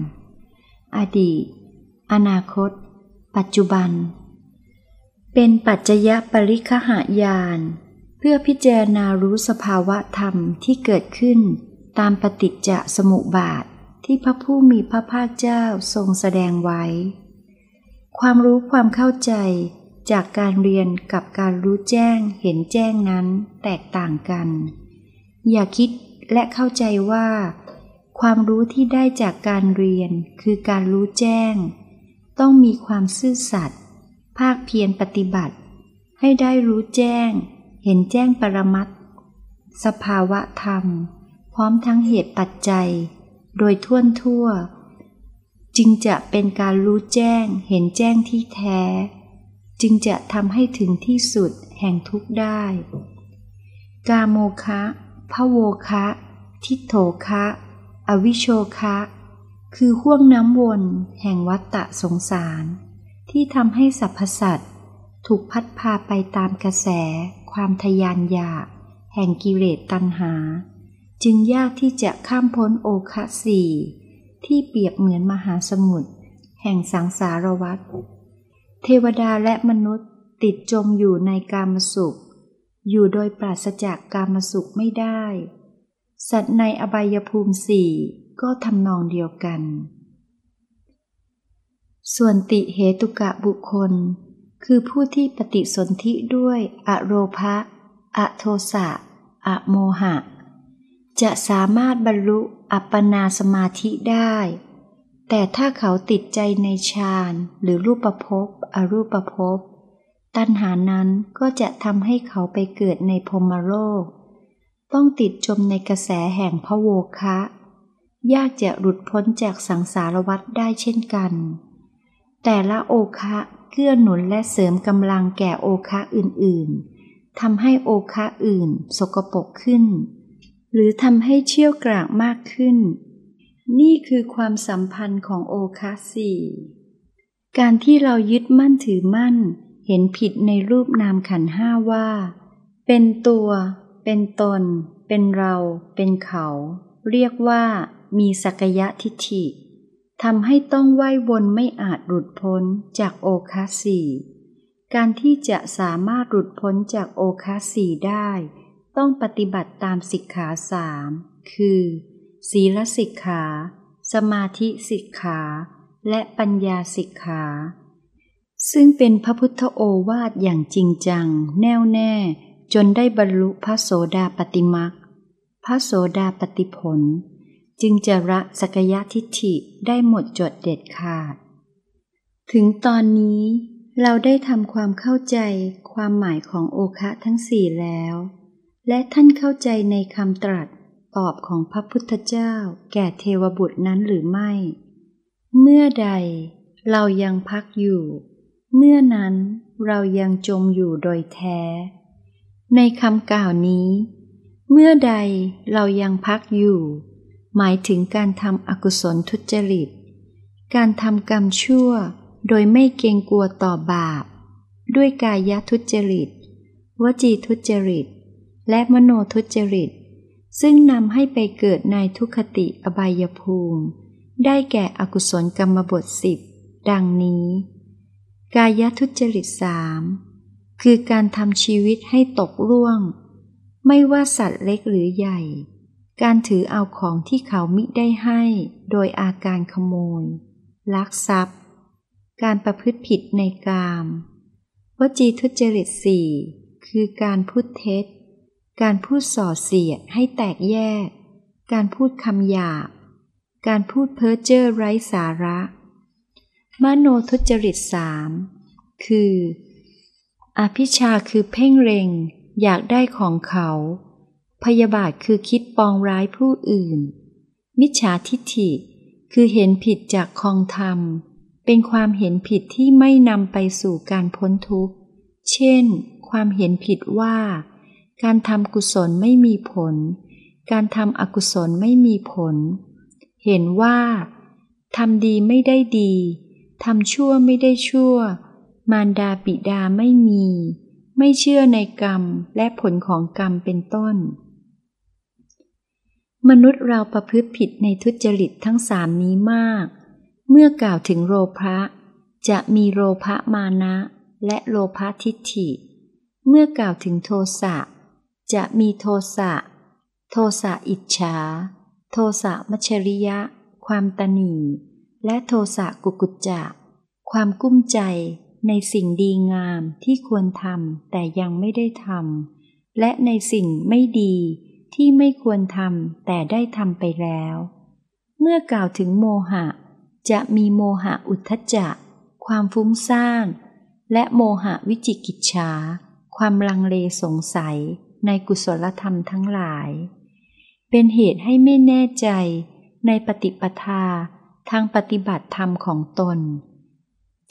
อดีต อนาคต ปัจจุบัน เป็นปัจจยปริคหายาน เพื่อพิจารณารู้สภาวะธรรมที่เกิดขึ้น ตามปฏิจจสมุปบาทที่พระผู้มีพระภาคเจ้าทรงแสดงไว้ ความรู้ความเข้าใจจากการเรียนกับการรู้แจ้งเห็นแจ้งนั้นแตกต่างกัน อย่าคิดและเข้าใจว่า ความรู้ที่ได้จากการเรียนคือการรู้แจ้ง ต้องมีความซื่อสัตย์ภาคเพียรปฏิบัติ ให้ได้รู้แจ้ง เห็นแจ้งปรมัตสภาวะธรรม พร้อมทั้งเหตุปัจจัย โดยท่วนทั่ว จึงจะเป็นการรู้แจ้ง เห็นแจ้งที่แท้ จึงจะทำให้ถึงที่สุดแห่งทุกได้ กาโมคะพะโวคะ ทิโถคะ อวิโชคะ คือห่วงน้ำวนแห่งวัฏฏะสงสาร ที่ทำให้สรรพสัตว์ถูกพัดพาไปตามกระแส ความทยานอยาก แห่งกิเลสตัณหา จึงยากที่จะข้ามพ้นโอคะสี่ ที่เปรียบเหมือนมหาสมุทรแห่งสังสารวัฏเทวดาและมนุษย์ติดจมอยู่ในกามสุข อยู่โดยปราศจากกามสุขไม่ได้ สัตว์ในอบายภูมิสี่ ก็ทำนองเดียวกัน ส่วนติเหตุกะบุคคล คือผู้ที่ปฏิสนธิด้วยอโรภะอโทสะอโมหะ จะสามารถบรรลุอัปปนาสมาธิได้ แต่ถ้าเขาติดใจในฌานหรือรูปภพอรูปภพตัณหานั้นก็จะทำให้เขาไปเกิดในพรมโลก ต้องติดจมในกระแสแห่งพระโวคะ ยากจะหลุดพ้นจากสังสารวัฏได้เช่นกัน แต่ละโอคะเกื้อหนุนและเสริมกำลังแก่โอคะอื่นๆทำให้โอคะอื่นสกปรกขึ้น หรือทำให้เชี่ยวกรากมากขึ้น นี่คือความสัมพันธ์ของโอคะสี่การที่เรายึดมั่นถือมั่น เห็นผิดในรูปนามขันห้าว่า เป็นตัว เป็นตน เป็นเรา เป็นเขา เรียกว่า มีสักยะทิฏฐิทำให้ต้องไหววนไม่อาจหลุดพ้นจากโอคาสีการที่จะสามารถหลุดพ้นจากโอคาสีได้ ต้องปฏิบัติตามสิกขาสามคือ ศีลสิกขา สมาธิสิกขา และปัญญาสิกขา ซึ่งเป็นพระพุทธโอวาทอย่างจริงจัง แน่วแน่ จนได้บรรลุพระโสดาปติมักพระโสดาปติผล จึงจะละสกยะทิฏฐิได้หมดจดเด็ดขาด ถึงตอนนี้เราได้ทำความเข้าใจความหมายของโอคะทั้งสี่แล้ว และท่านเข้าใจในคำตรัสตอบของพระพุทธเจ้าแก่เทวบุตรนั้นหรือไม่ เมื่อใดเรายังพักอยู่ เมื่อนั้นเรายังจมอยู่โดยแท้ ในคำกล่าวนี้ เมื่อใดเรายังพักอยู่ หมายถึงการทำอกุศลทุจริต การทำกรรมชั่ว โดยไม่เกรงกลัวต่อบาป ด้วยกายทุจริต วจีทุจริต และมโนทุจริต ซึ่งนำให้ไปเกิดในทุคติอบายภูมิ ได้แก่อกุศลกรรมบทสิบดังนี้ กายทุจริตสามคือการทำชีวิตให้ตกล่วง ไม่ว่าสัตว์เล็กหรือใหญ่ การถือเอาของที่เขามิได้ให้โดยอาการขโมย ลักทรัพย์ การประพฤติผิดในกามวจีทุจริตสี่คือการพูดเท็จ การพูดส่อเสียดให้แตกแยก การพูดคำหยาบ การพูดเพ้อเจ้อไร้สาระ มโนทุจริตสามคือ อภิชาคือเพ่งเร็งอยากได้ของเขา พยาบาทคือคิดปองร้ายผู้อื่น มิจฉาทิฏฐิ คือเห็นผิดจากคองธรรม เป็นความเห็นผิดที่ไม่นำไปสู่การพ้นทุกข์ เช่น ความเห็นผิดว่า การทำกุศลไม่มีผล การทำอกุศลไม่มีผล เห็นว่าทำดีไม่ได้ดี ทำชั่วไม่ได้ชั่ว มารดาปิดาไม่มี ไม่เชื่อในกรรมและผลของกรรมเป็นต้น มนุษย์เราประพฤติผิดในทุจริตทั้งสามนี้มาก เมื่อกล่าวถึงโลภะจะมีโลภะมานะ และโลภะทิฏฐิ เมื่อกล่าวถึงโทสะจะมีโทสะ โทสะอิจฉา โทสะมัชริยะ ความตนีและโทสะกุกุจจะ ความกุ้มใจในสิ่งดีงามที่ควรทำแต่ยังไม่ได้ทำและในสิ่งไม่ดี ที่ไม่ควรทำแต่ได้ทำไปแล้ว เมื่อกล่าวถึงโมหะ จะมีโมหะอุทธจะความฟุ้งซ่าน และโมหะวิจิกิจฉาความลังเลสงสัยในกุศลธรรมทั้งหลาย เป็นเหตุให้ไม่แน่ใจในปฏิปทาทางปฏิบัติธรรมของตน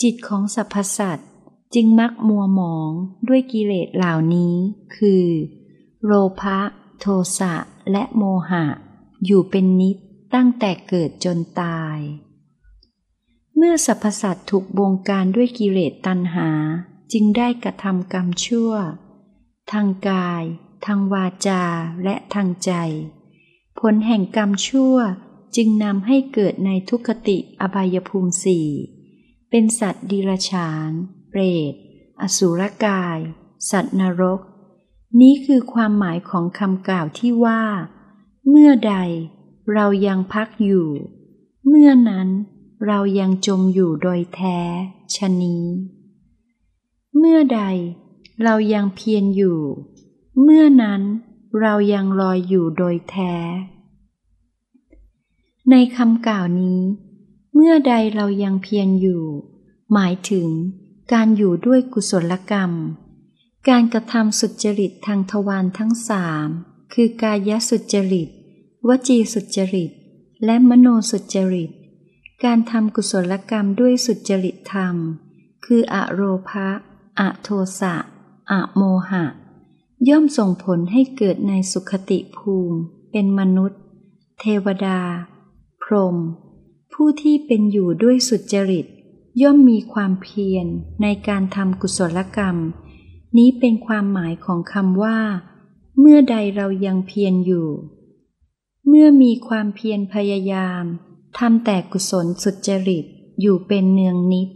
จิตของสรรพสัตว์จึงมักมัวหมองด้วยกิเลสเหล่านี้ คือ โลภะ โทสะและโมหะ อยู่เป็นนิดตั้งแต่เกิดจนตาย เมื่อสรรพสัตว์ถูกบงการด้วยกิเลสตัณหาจึงได้กระทำกรรมชั่ว ทางกาย ทางวาจาและทางใจ ผลแห่งกรรมชั่วจึงนำให้เกิดในทุกติอบายภูมิสี่เป็นสัตว์ดิรชาน เปรต อสุรกาย สัตว์นรก นี้คือความหมายของคำกล่าวที่ว่า เมื่อใดเรายังพักอยู่ เมื่อนั้นเรายังจมอยู่โดยแท้ชะนี้ เมื่อใดเรายังเพียรอยู่ เมื่อนั้นเรายังลอยอยู่โดยแท้ ในคำกล่าวนี้ เมื่อใดเรายังเพียรอยู่ หมายถึงการอยู่ด้วยกุศลกรรม การกระทำสุจริตทางทวารทั้งสามคือกายสุจริต วจีสุจริต และมโนสุจริต การทำกุศลกรรมด้วยสุจริตธรรม คืออโรภะอโทสะอโมหะ ย่อมส่งผลให้เกิดในสุขติภูมิ เป็นมนุษย์ เทวดา พรหมผู้ที่เป็นอยู่ด้วยสุจริต ย่อมมีความเพียรในการทำกุศลกรรม นี้เป็นความหมายของคำว่า เมื่อใดเรายังเพียรอยู่ เมื่อมีความเพียรพยายามทำแต่กุศลสุจริตอยู่เป็นเนืองนิด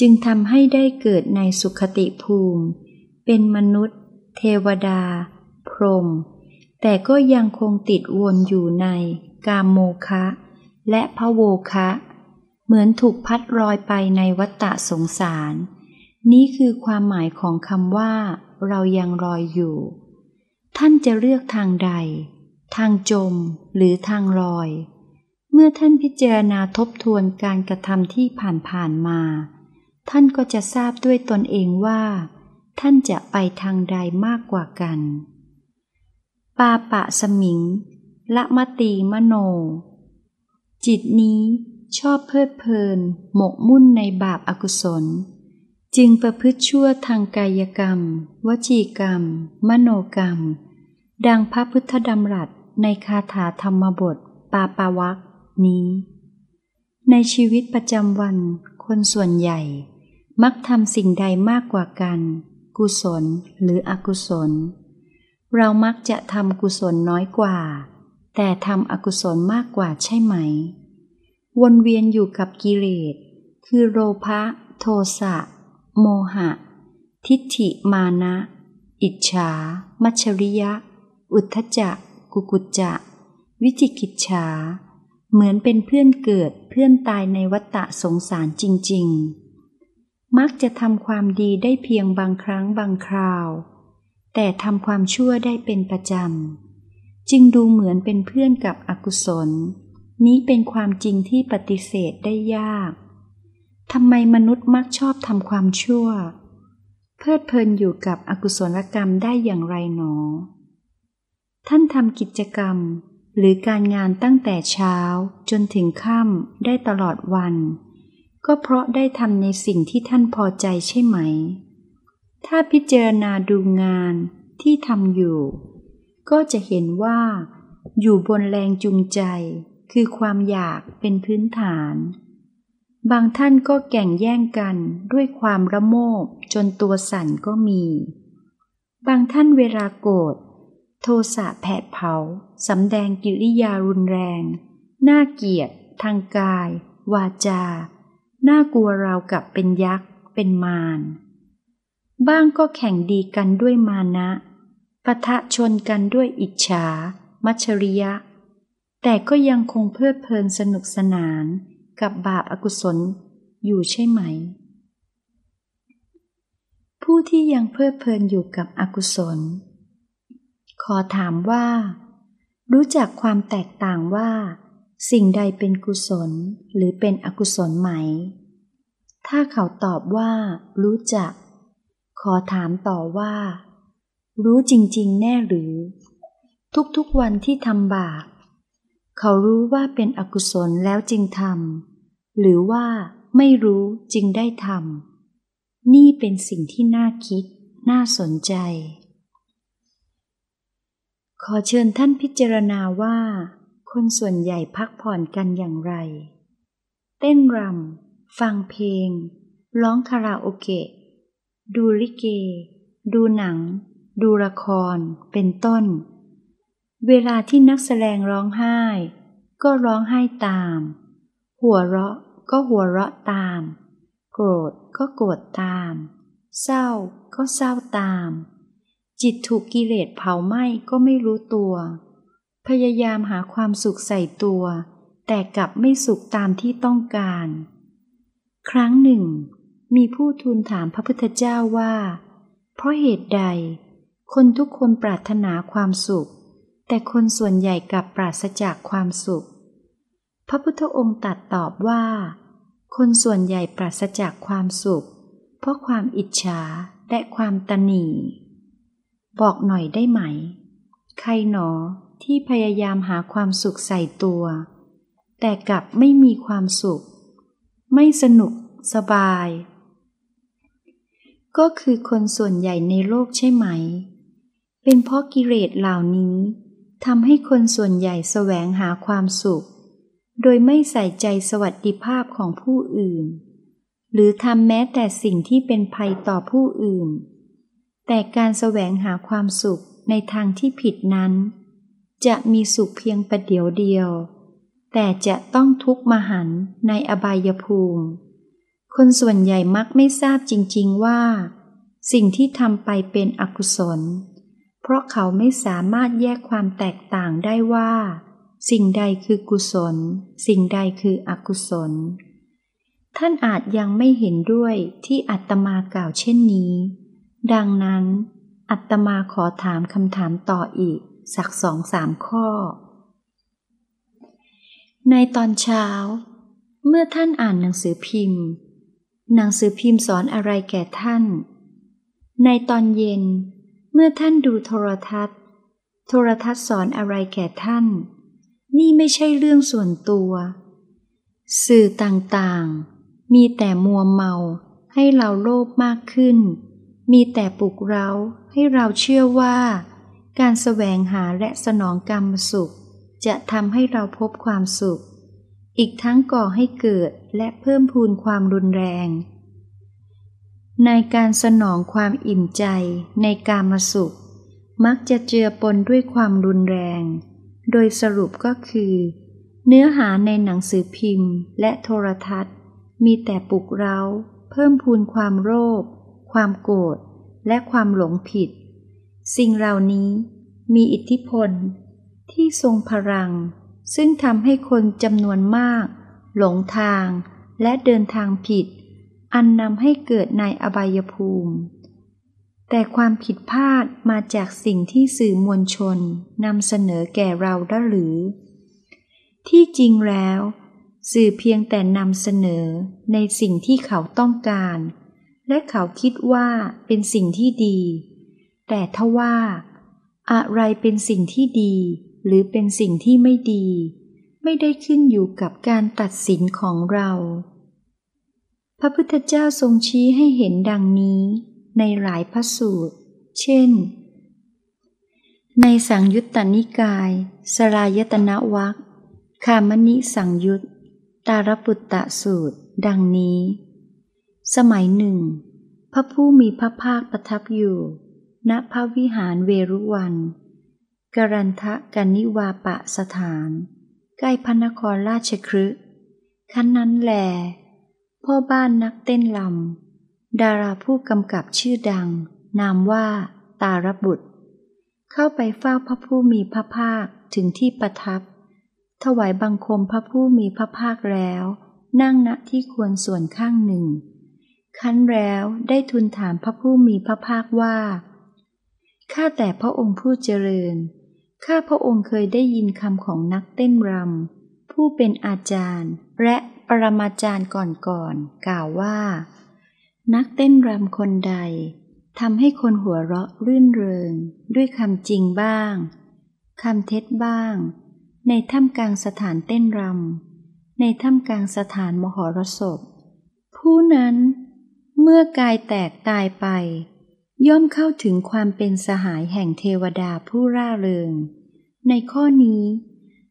จึงทำให้ได้เกิดในสุขติภูมิ เป็นมนุษย์ เทวดา พรหมแต่ก็ยังคงติดวนอยู่ในกามโมคะ และพะโวคะ เหมือนถูกพัดรอยไปในวัฏฏะสงสาร นี้คือความหมายของคำว่า เรายังรอยอยู่ ท่านจะเลือกทางใด ทางจมหรือทางลอย เมื่อท่านพิจารณาทบทวนการกระทำที่ผ่านๆมา ท่านก็จะทราบด้วยตนเองว่า ท่านจะไปทางใดมากกว่ากัน ปาปะสมิง ละมตีมโน จิตนี้ชอบเพลิดเพลิน หมกมุ่นในบาปอากุศล จึงประพฤติชั่วทางกายกรรม วจีกรรม มโนกรรม ดังพระพุทธดำรัสในคาถาธรรมบท ปาปาวักนี้ ในชีวิตประจำวันคนส่วนใหญ่ มักทำสิ่งใดมากกว่ากัน กุศลหรืออกุศล เรามักจะทำกุศลน้อยกว่า แต่ทำอกุศลมากกว่าใช่ไหม วนเวียนอยู่กับกิเลสคือโลภะโทสะ โมหะ ทิฏฐิมานะ อิจฉา มัชริยะ อุทธจักกุกุจจะ วิจิกิจฉา เหมือนเป็นเพื่อนเกิดเพื่อนตายในวัฏฏะสงสารจริง ๆ มักจะทำความดีได้เพียงบางครั้งบางคราว แต่ทำความชั่วได้เป็นประจำ จึงดูเหมือนเป็นเพื่อนกับอกุศล นี้เป็นความจริงที่ปฏิเสธได้ยาก ทำไมมนุษย์มักชอบทำความชั่ว เพลิดเพลินอยู่กับอกุศลกรรมได้อย่างไรหนอ ท่านทำกิจกรรม หรือการงานตั้งแต่เช้าจนถึงค่ำได้ตลอดวัน ก็เพราะได้ทำในสิ่งที่ท่านพอใจใช่ไหม ถ้าพิจารณาดูงานที่ทำอยู่ ก็จะเห็นว่า อยู่บนแรงจูงใจ คือความอยากเป็นพื้นฐาน บางท่านก็แก่งแย่งกันด้วยความระโมบจนตัวสั่นก็มี บางท่านเวลาโกรธโทสะแผดเผาสำแดงกิริยารุนแรง น่าเกียดทางกาย วาจา น่ากลัวราวกับเป็นยักษ์ เป็นมารบ้างก็แข่งดีกันด้วยมานะปะทะชนกันด้วยอิจฉา มัชริยะ แต่ก็ยังคงเพลิดเพลินสนุกสนาน กับบาปอากุศลอยู่ใช่ไหม ผู้ที่ยังเพลิดเพลินอยู่กับอกุศล ขอถามว่า รู้จักความแตกต่างว่า สิ่งใดเป็นกุศลหรือเป็นอกุศลไหม ถ้าเขาตอบว่า รู้จัก ขอถามต่อว่า รู้จริง ๆ แน่หรือ ทุกๆวันที่ทำบาป เขารู้ว่าเป็นอกุศลแล้วจริงทำหรือว่าไม่รู้จริงได้ทำนี่เป็นสิ่งที่น่าคิด น่าสนใจ ขอเชิญท่านพิจารณาว่า คนส่วนใหญ่พักผ่อนกันอย่างไร เต้นรำฟังเพลง ร้องคาราโอเกะ ดูลิเก ดูหนัง ดูละคร เป็นต้น เวลาที่นักแสดงร้องไห้ ก็ร้องไห้ตาม หัวเราะก็หัวเราะตาม โกรธก็โกรธตาม เศร้าก็เศร้าตาม จิตถูกกิเลสเผาไหม้ก็ไม่รู้ตัว พยายามหาความสุขใส่ตัว แต่กลับไม่สุขตามที่ต้องการ ครั้งหนึ่ง มีผู้ทูลถามพระพุทธเจ้าว่า เพราะเหตุใด คนทุกคนปรารถนาความสุข แต่คนส่วนใหญ่กลับปราศจากความสุข พระพุทธองค์ตรัสตอบว่า คนส่วนใหญ่ปราศจากความสุข เพราะความอิจฉาและความตนีบอกหน่อยได้ไหม ใครหนอที่พยายามหาความสุขใส่ตัว แต่กลับไม่มีความสุข ไม่สนุกสบาย ก็คือคนส่วนใหญ่ในโลกใช่ไหม เป็นเพราะกิเลสเหล่านี้ ทำให้คนส่วนใหญ่แสวงหาความสุข โดยไม่ใส่ใจสวัสดิภาพของผู้อื่น หรือทำแม้แต่สิ่งที่เป็นภัยต่อผู้อื่น แต่การแสวงหาความสุขในทางที่ผิดนั้น จะมีสุขเพียงประเดียวเดียว แต่จะต้องทุกข์มหันในอบายภูมิ คนส่วนใหญ่มักไม่ทราบจริง ๆว่า สิ่งที่ทำไปเป็นอกุศล เพราะเขาไม่สามารถแยกความแตกต่างได้ว่า สิ่งใดคือกุศล สิ่งใดคืออกุศล ท่านอาจยังไม่เห็นด้วยที่อัตมากล่าวเช่นนี้ ดังนั้นอัตมาขอถามคำถามต่ออีก สักสองสามข้อ ในตอนเช้า เมื่อท่านอ่านหนังสือพิมพ์ หนังสือพิมพ์สอนอะไรแก่ท่าน ในตอนเย็น เมื่อท่านดูโทรทัศน์ โทรทัศน์สอนอะไรแก่ท่าน นี่ไม่ใช่เรื่องส่วนตัว สื่อต่างๆ มีแต่มัวเมาให้เราโลภมากขึ้น มีแต่ปลุกเราให้เราเชื่อว่า การแสวงหาและสนองกรรมสุข จะทำให้เราพบความสุข อีกทั้งก่อให้เกิดและเพิ่มพูนความรุนแรง ในการสนองความอิ่มใจในกามสุข มักจะเจือปนด้วยความรุนแรง โดยสรุปก็คือ เนื้อหาในหนังสือพิมพ์ และโทรทัศน์ มีแต่ปลุกเราเพิ่มพูนความโลภความโกรธและความหลงผิด สิ่งเหล่านี้มีอิทธิพล ที่ทรงพลัง ซึ่งทำให้คนจำนวนมาก หลงทางและเดินทางผิด อันนำให้เกิดในอบายภูมิ แต่ความผิดพลาดมาจากสิ่งที่สื่อมวลชนนำเสนอแก่เราได้หรือ ที่จริงแล้ว สื่อเพียงแต่นำเสนอในสิ่งที่เขาต้องการ และเขาคิดว่าเป็นสิ่งที่ดี แต่ทว่า อะไรเป็นสิ่งที่ดี หรือเป็นสิ่งที่ไม่ดี ไม่ได้ขึ้นอยู่กับการตัดสินของเรา พระพุทธเจ้าทรงชี้ให้เห็นดังนี้ในหลายพระสูตร เช่น ในสังยุตตนิกาย สลายตนะวักคามนิสังยุตตารปุตตะสูตร ดังนี้ สมัยหนึ่ง พระผู้มีพระภาคประทับอยู่ ณพระวิหารเวรุวันกรันทะกันิวาปะสถาน ใกล้พระนครราชครึขั้นนั้นแล พ่อบ้านนักเต้นลำ ดาราผู้กำกับชื่อดัง นามว่า ตารบุตร เข้าไปเฝ้าพระผู้มีพระภาคถึงที่ประทับ ถวายบังคมพระผู้มีพระภาคแล้ว นั่งณที่ควรส่วนข้างหนึ่ง คั้นแล้วได้ทูลถามพระผู้มีพระภาคว่า ข้าแต่พระองค์ผู้เจริญ ข้าพระองค์เคยได้ยินคำของนักเต้นรำผู้เป็นอาจารย์และ รมาจารย์ก่อนๆกล่าวว่า นักเต้นรำคนใดทำให้คนหัวเราะรื่นเริง ด้วยคำจริงบ้างคำเท็จบ้าง ในท่ามกลางสถานเต้นรำในท่ามกลางสถานมหรสพ ผู้นั้นเมื่อกายแตกตายไป ย่อมเข้าถึงความเป็นสหายแห่งเทวดาผู้ร่าเริง ในข้อนี้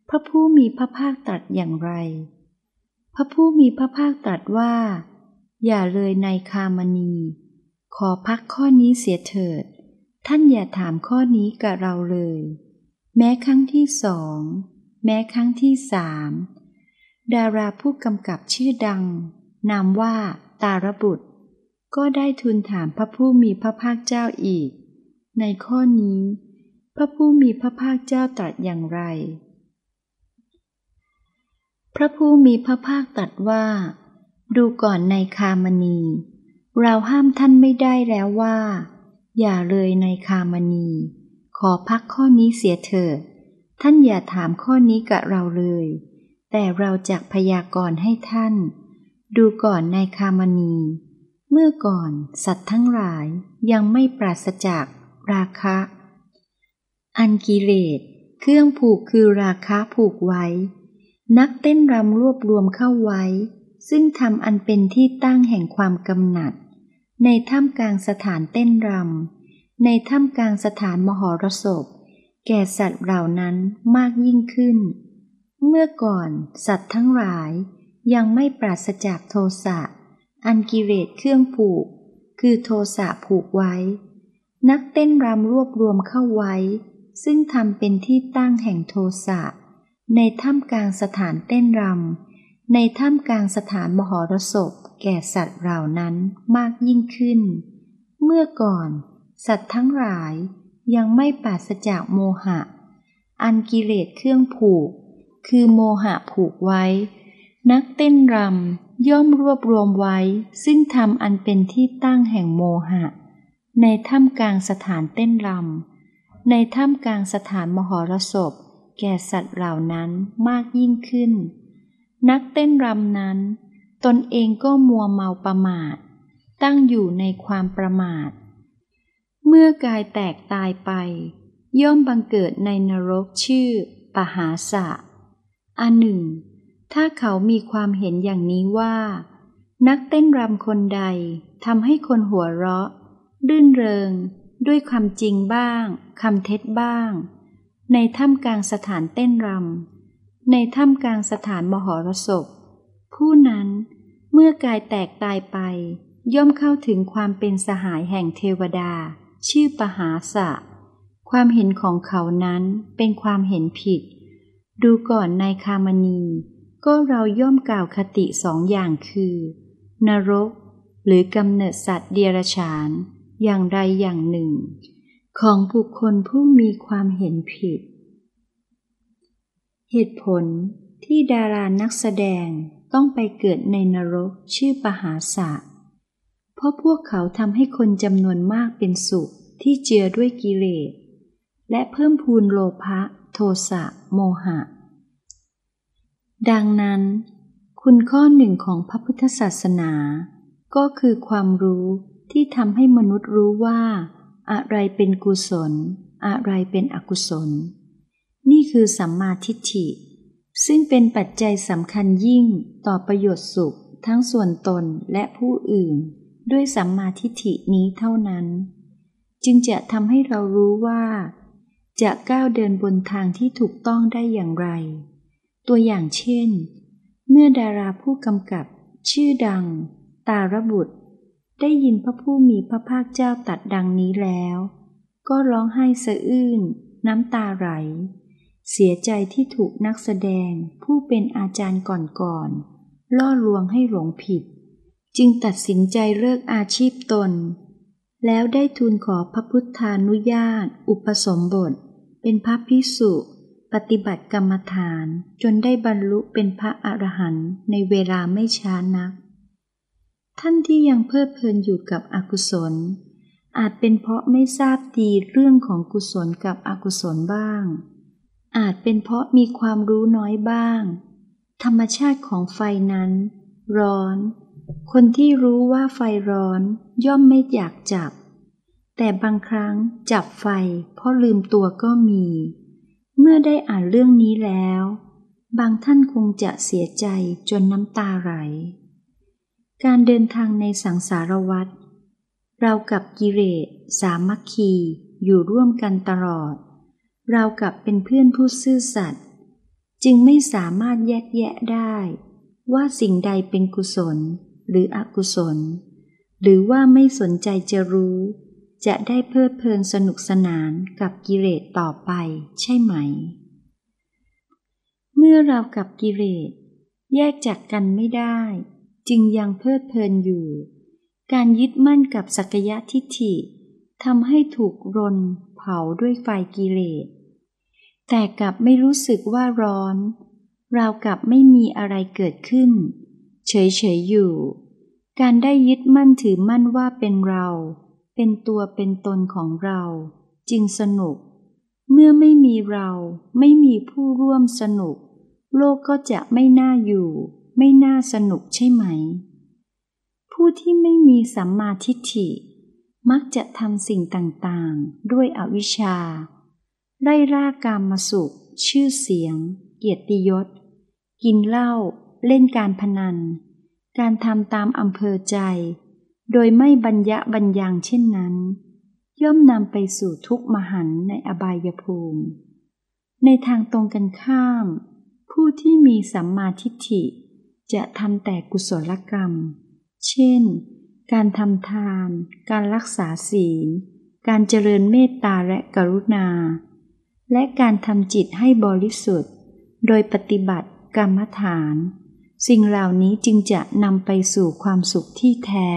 พระผู้มีพระภาคตรัสอย่างไร พระผู้มีพระภาคตรัสว่า อย่าเลยในคามณี ขอพักข้อนี้เสียเถิด ท่านอย่าถามข้อนี้กับเราเลย แม้ครั้งที่สอง แม้ครั้งที่สามดาราผู้กำกับชื่อดัง นามว่าตารบุตร ก็ได้ทูลถามพระผู้มีพระภาคเจ้าอีก ในข้อนี้ พระผู้มีพระภาคเจ้าตรัสอย่างไร พระผู้มีพระภาคตรัสว่า ดูก่อนในคามณี เราห้ามท่านไม่ได้แล้วว่า อย่าเลยในคามณี ขอพักข้อนี้เสียเถิดท่านอย่าถามข้อนี้กับเราเลย แต่เราจะพยากรณ์ให้ท่าน ดูก่อนในคามณี เมื่อก่อนสัตว์ทั้งหลายยังไม่ปราศจากราคะ อันกิเลสเครื่องผูกคือราคะผูกไว้ นักเต้นรำรวบรวมเข้าไว้ ซึ่งทำอันเป็นที่ตั้งแห่งความกำหนัด ในท่ามกลางสถานเต้นรำในท่ามกลางสถานมหรสพ แก่สัตว์เหล่านั้นมากยิ่งขึ้น เมื่อก่อนสัตว์ทั้งหลายยังไม่ปราศจากโทสะ อันกิเลสเครื่องผูก คือโทสะผูกไว้ นักเต้นรำรวบรวมเข้าไว้ ซึ่งทำเป็นที่ตั้งแห่งโทสะ ในท่ามกลางสถานเต้นรำในท่ามกลางสถานมหรสพแก่สัตว์เหล่านั้นมากยิ่งขึ้น เมื่อก่อน สัตว์ทั้งหลายยังไม่ปราศจากโมหะ อันกิเลสเครื่องผูก คือโมหะผูกไว้ นักเต้นรำย่อมรวบรวมไว้ ซึ่งทำอันเป็นที่ตั้งแห่งโมหะ ในท่ามกลางสถานเต้นรำในท่ามกลางสถานมหรสพ แก่สัตว์เหล่านั้นมากยิ่งขึ้น นักเต้นรำนั้น ตนเองก็มัวเมาประมาท ตั้งอยู่ในความประมาท เมื่อกายแตกตายไป ย่อมบังเกิดในนรกชื่อ ปหาสะ อันหนึ่ง ถ้าเขามีความเห็นอย่างนี้ว่า นักเต้นรำคนใดทำให้คนหัวเราะ รื่นเริง ด้วยความจริงบ้างคำเท็จบ้าง ในถ้ำกลางสถานเต้นรำในถ้ำกลางสถานมหรสพ ผู้นั้นเมื่อกายแตกตายไป ย่อมเข้าถึงความเป็นสหายแห่งเทวดา ชื่อปหาสะ ความเห็นของเขานั้นเป็นความเห็นผิด ดูก่อนนายคามณี ก็เราย่อมกล่าวคติสองอย่างคือ นรก หรือกำเนิดสัตว์เดรัจฉาน อย่างใดอย่างหนึ่ง ของบุคคลผู้มีความเห็นผิด เหตุผลที่ดารานักแสดงต้องไปเกิดในนรกชื่อปหาสะ เพราะพวกเขาทำให้คนจำนวนมากเป็นสุขที่เจือด้วยกิเลส และเพิ่มพูนโลภะโทสะโมหะ ดังนั้น คุณข้อหนึ่งของพระพุทธศาสนา ก็คือความรู้ที่ทำให้มนุษย์รู้ว่า อะไรเป็นกุศล อะไรเป็นอกุศล นี่คือสัมมาทิฏฐิ ซึ่งเป็นปัจจัยสำคัญยิ่งต่อประโยชน์สุขทั้งส่วนตนและผู้อื่น ด้วยสัมมาทิฏฐินี้เท่านั้น จึงจะทำให้เรารู้ว่า จะก้าวเดินบนทางที่ถูกต้องได้อย่างไร ตัวอย่างเช่น เมื่อดาราผู้กำกับ ชื่อดัง ตารบุตร ได้ยินพระผู้มีพระภาคเจ้าตัดดังนี้แล้ว ก็ร้องไห้สะอื้น น้ำตาไหล เสียใจที่ถูกนักแสดงผู้เป็นอาจารย์ก่อนๆล่อลวงให้หลงผิด จึงตัดสินใจเลิกอาชีพตน แล้วได้ทูลขอพระพุทธานุญาต อุปสมบท เป็นพระพิสุปฏิบัติกรรมฐานจนได้บรรลุเป็นพระอรหันต์ในเวลาไม่ช้านัก ท่านที่ยังเพลิดเพลินอยู่กับอกุศล อาจเป็นเพราะไม่ทราบดีเรื่องของกุศลกับอกุศลบ้าง อาจเป็นเพราะมีความรู้น้อยบ้าง ธรรมชาติของไฟนั้น ร้อน คนที่รู้ว่าไฟร้อนย่อมไม่อยากจับ แต่บางครั้งจับไฟเพราะลืมตัวก็มี เมื่อได้อ่านเรื่องนี้แล้ว บางท่านคงจะเสียใจจนน้ำตาไหล การเดินทางในสังสารวัฏเรากับกิเลสสามัคคีอยู่ร่วมกันตลอด เรากับเป็นเพื่อนผู้ซื่อสัตย์จึงไม่สามารถแยกแยะได้ ว่าสิ่งใดเป็นกุศลหรืออกุศล หรือว่าไม่สนใจจะรู้ จะได้เพลิดเพลินสนุกสนานกับกิเลสต่อไปใช่ไหม เมื่อเรากับกิเลสแยกจากกันไม่ได้ จึงยังเพลิดเพลินอยู่ การยึดมั่นกับสักยะทิฏฐิทำให้ถูกรนเผาด้วยไฟกิเลส แต่กลับไม่รู้สึกว่าร้อน เรากลับไม่มีอะไรเกิดขึ้น เฉยๆอยู่ การได้ยึดมั่นถือมั่นว่าเป็นเรา เป็นตัวเป็นตนของเรา จึงสนุก เมื่อไม่มีเราไม่มีผู้ร่วมสนุก โลกก็จะไม่น่าอยู่ ไม่น่าสนุกใช่ไหม ผู้ที่ไม่มีสัมมาทิฏฐิ มักจะทำสิ่งต่างๆ ด้วยอวิชชา ไล่ล่ากามมาสุข ชื่อเสียง เกียรติยศ กินเหล้า เล่นการพนัน การทำตามอำเภอใจ โดยไม่บัญญะบัญญังเช่นนั้น ย่อมนำไปสู่ทุกมหันในอบายภูมิ ในทางตรงกันข้าม ผู้ที่มีสัมมาทิฏฐิ จะทำแต่กุศลกรรม เช่น การทำทาน การรักษาศีล การเจริญเมตตาและกรุณา และการทำจิตให้บริสุทธิ์ โดยปฏิบัติกรรมฐาน สิ่งเหล่านี้จึงจะนำไปสู่ความสุขที่แท้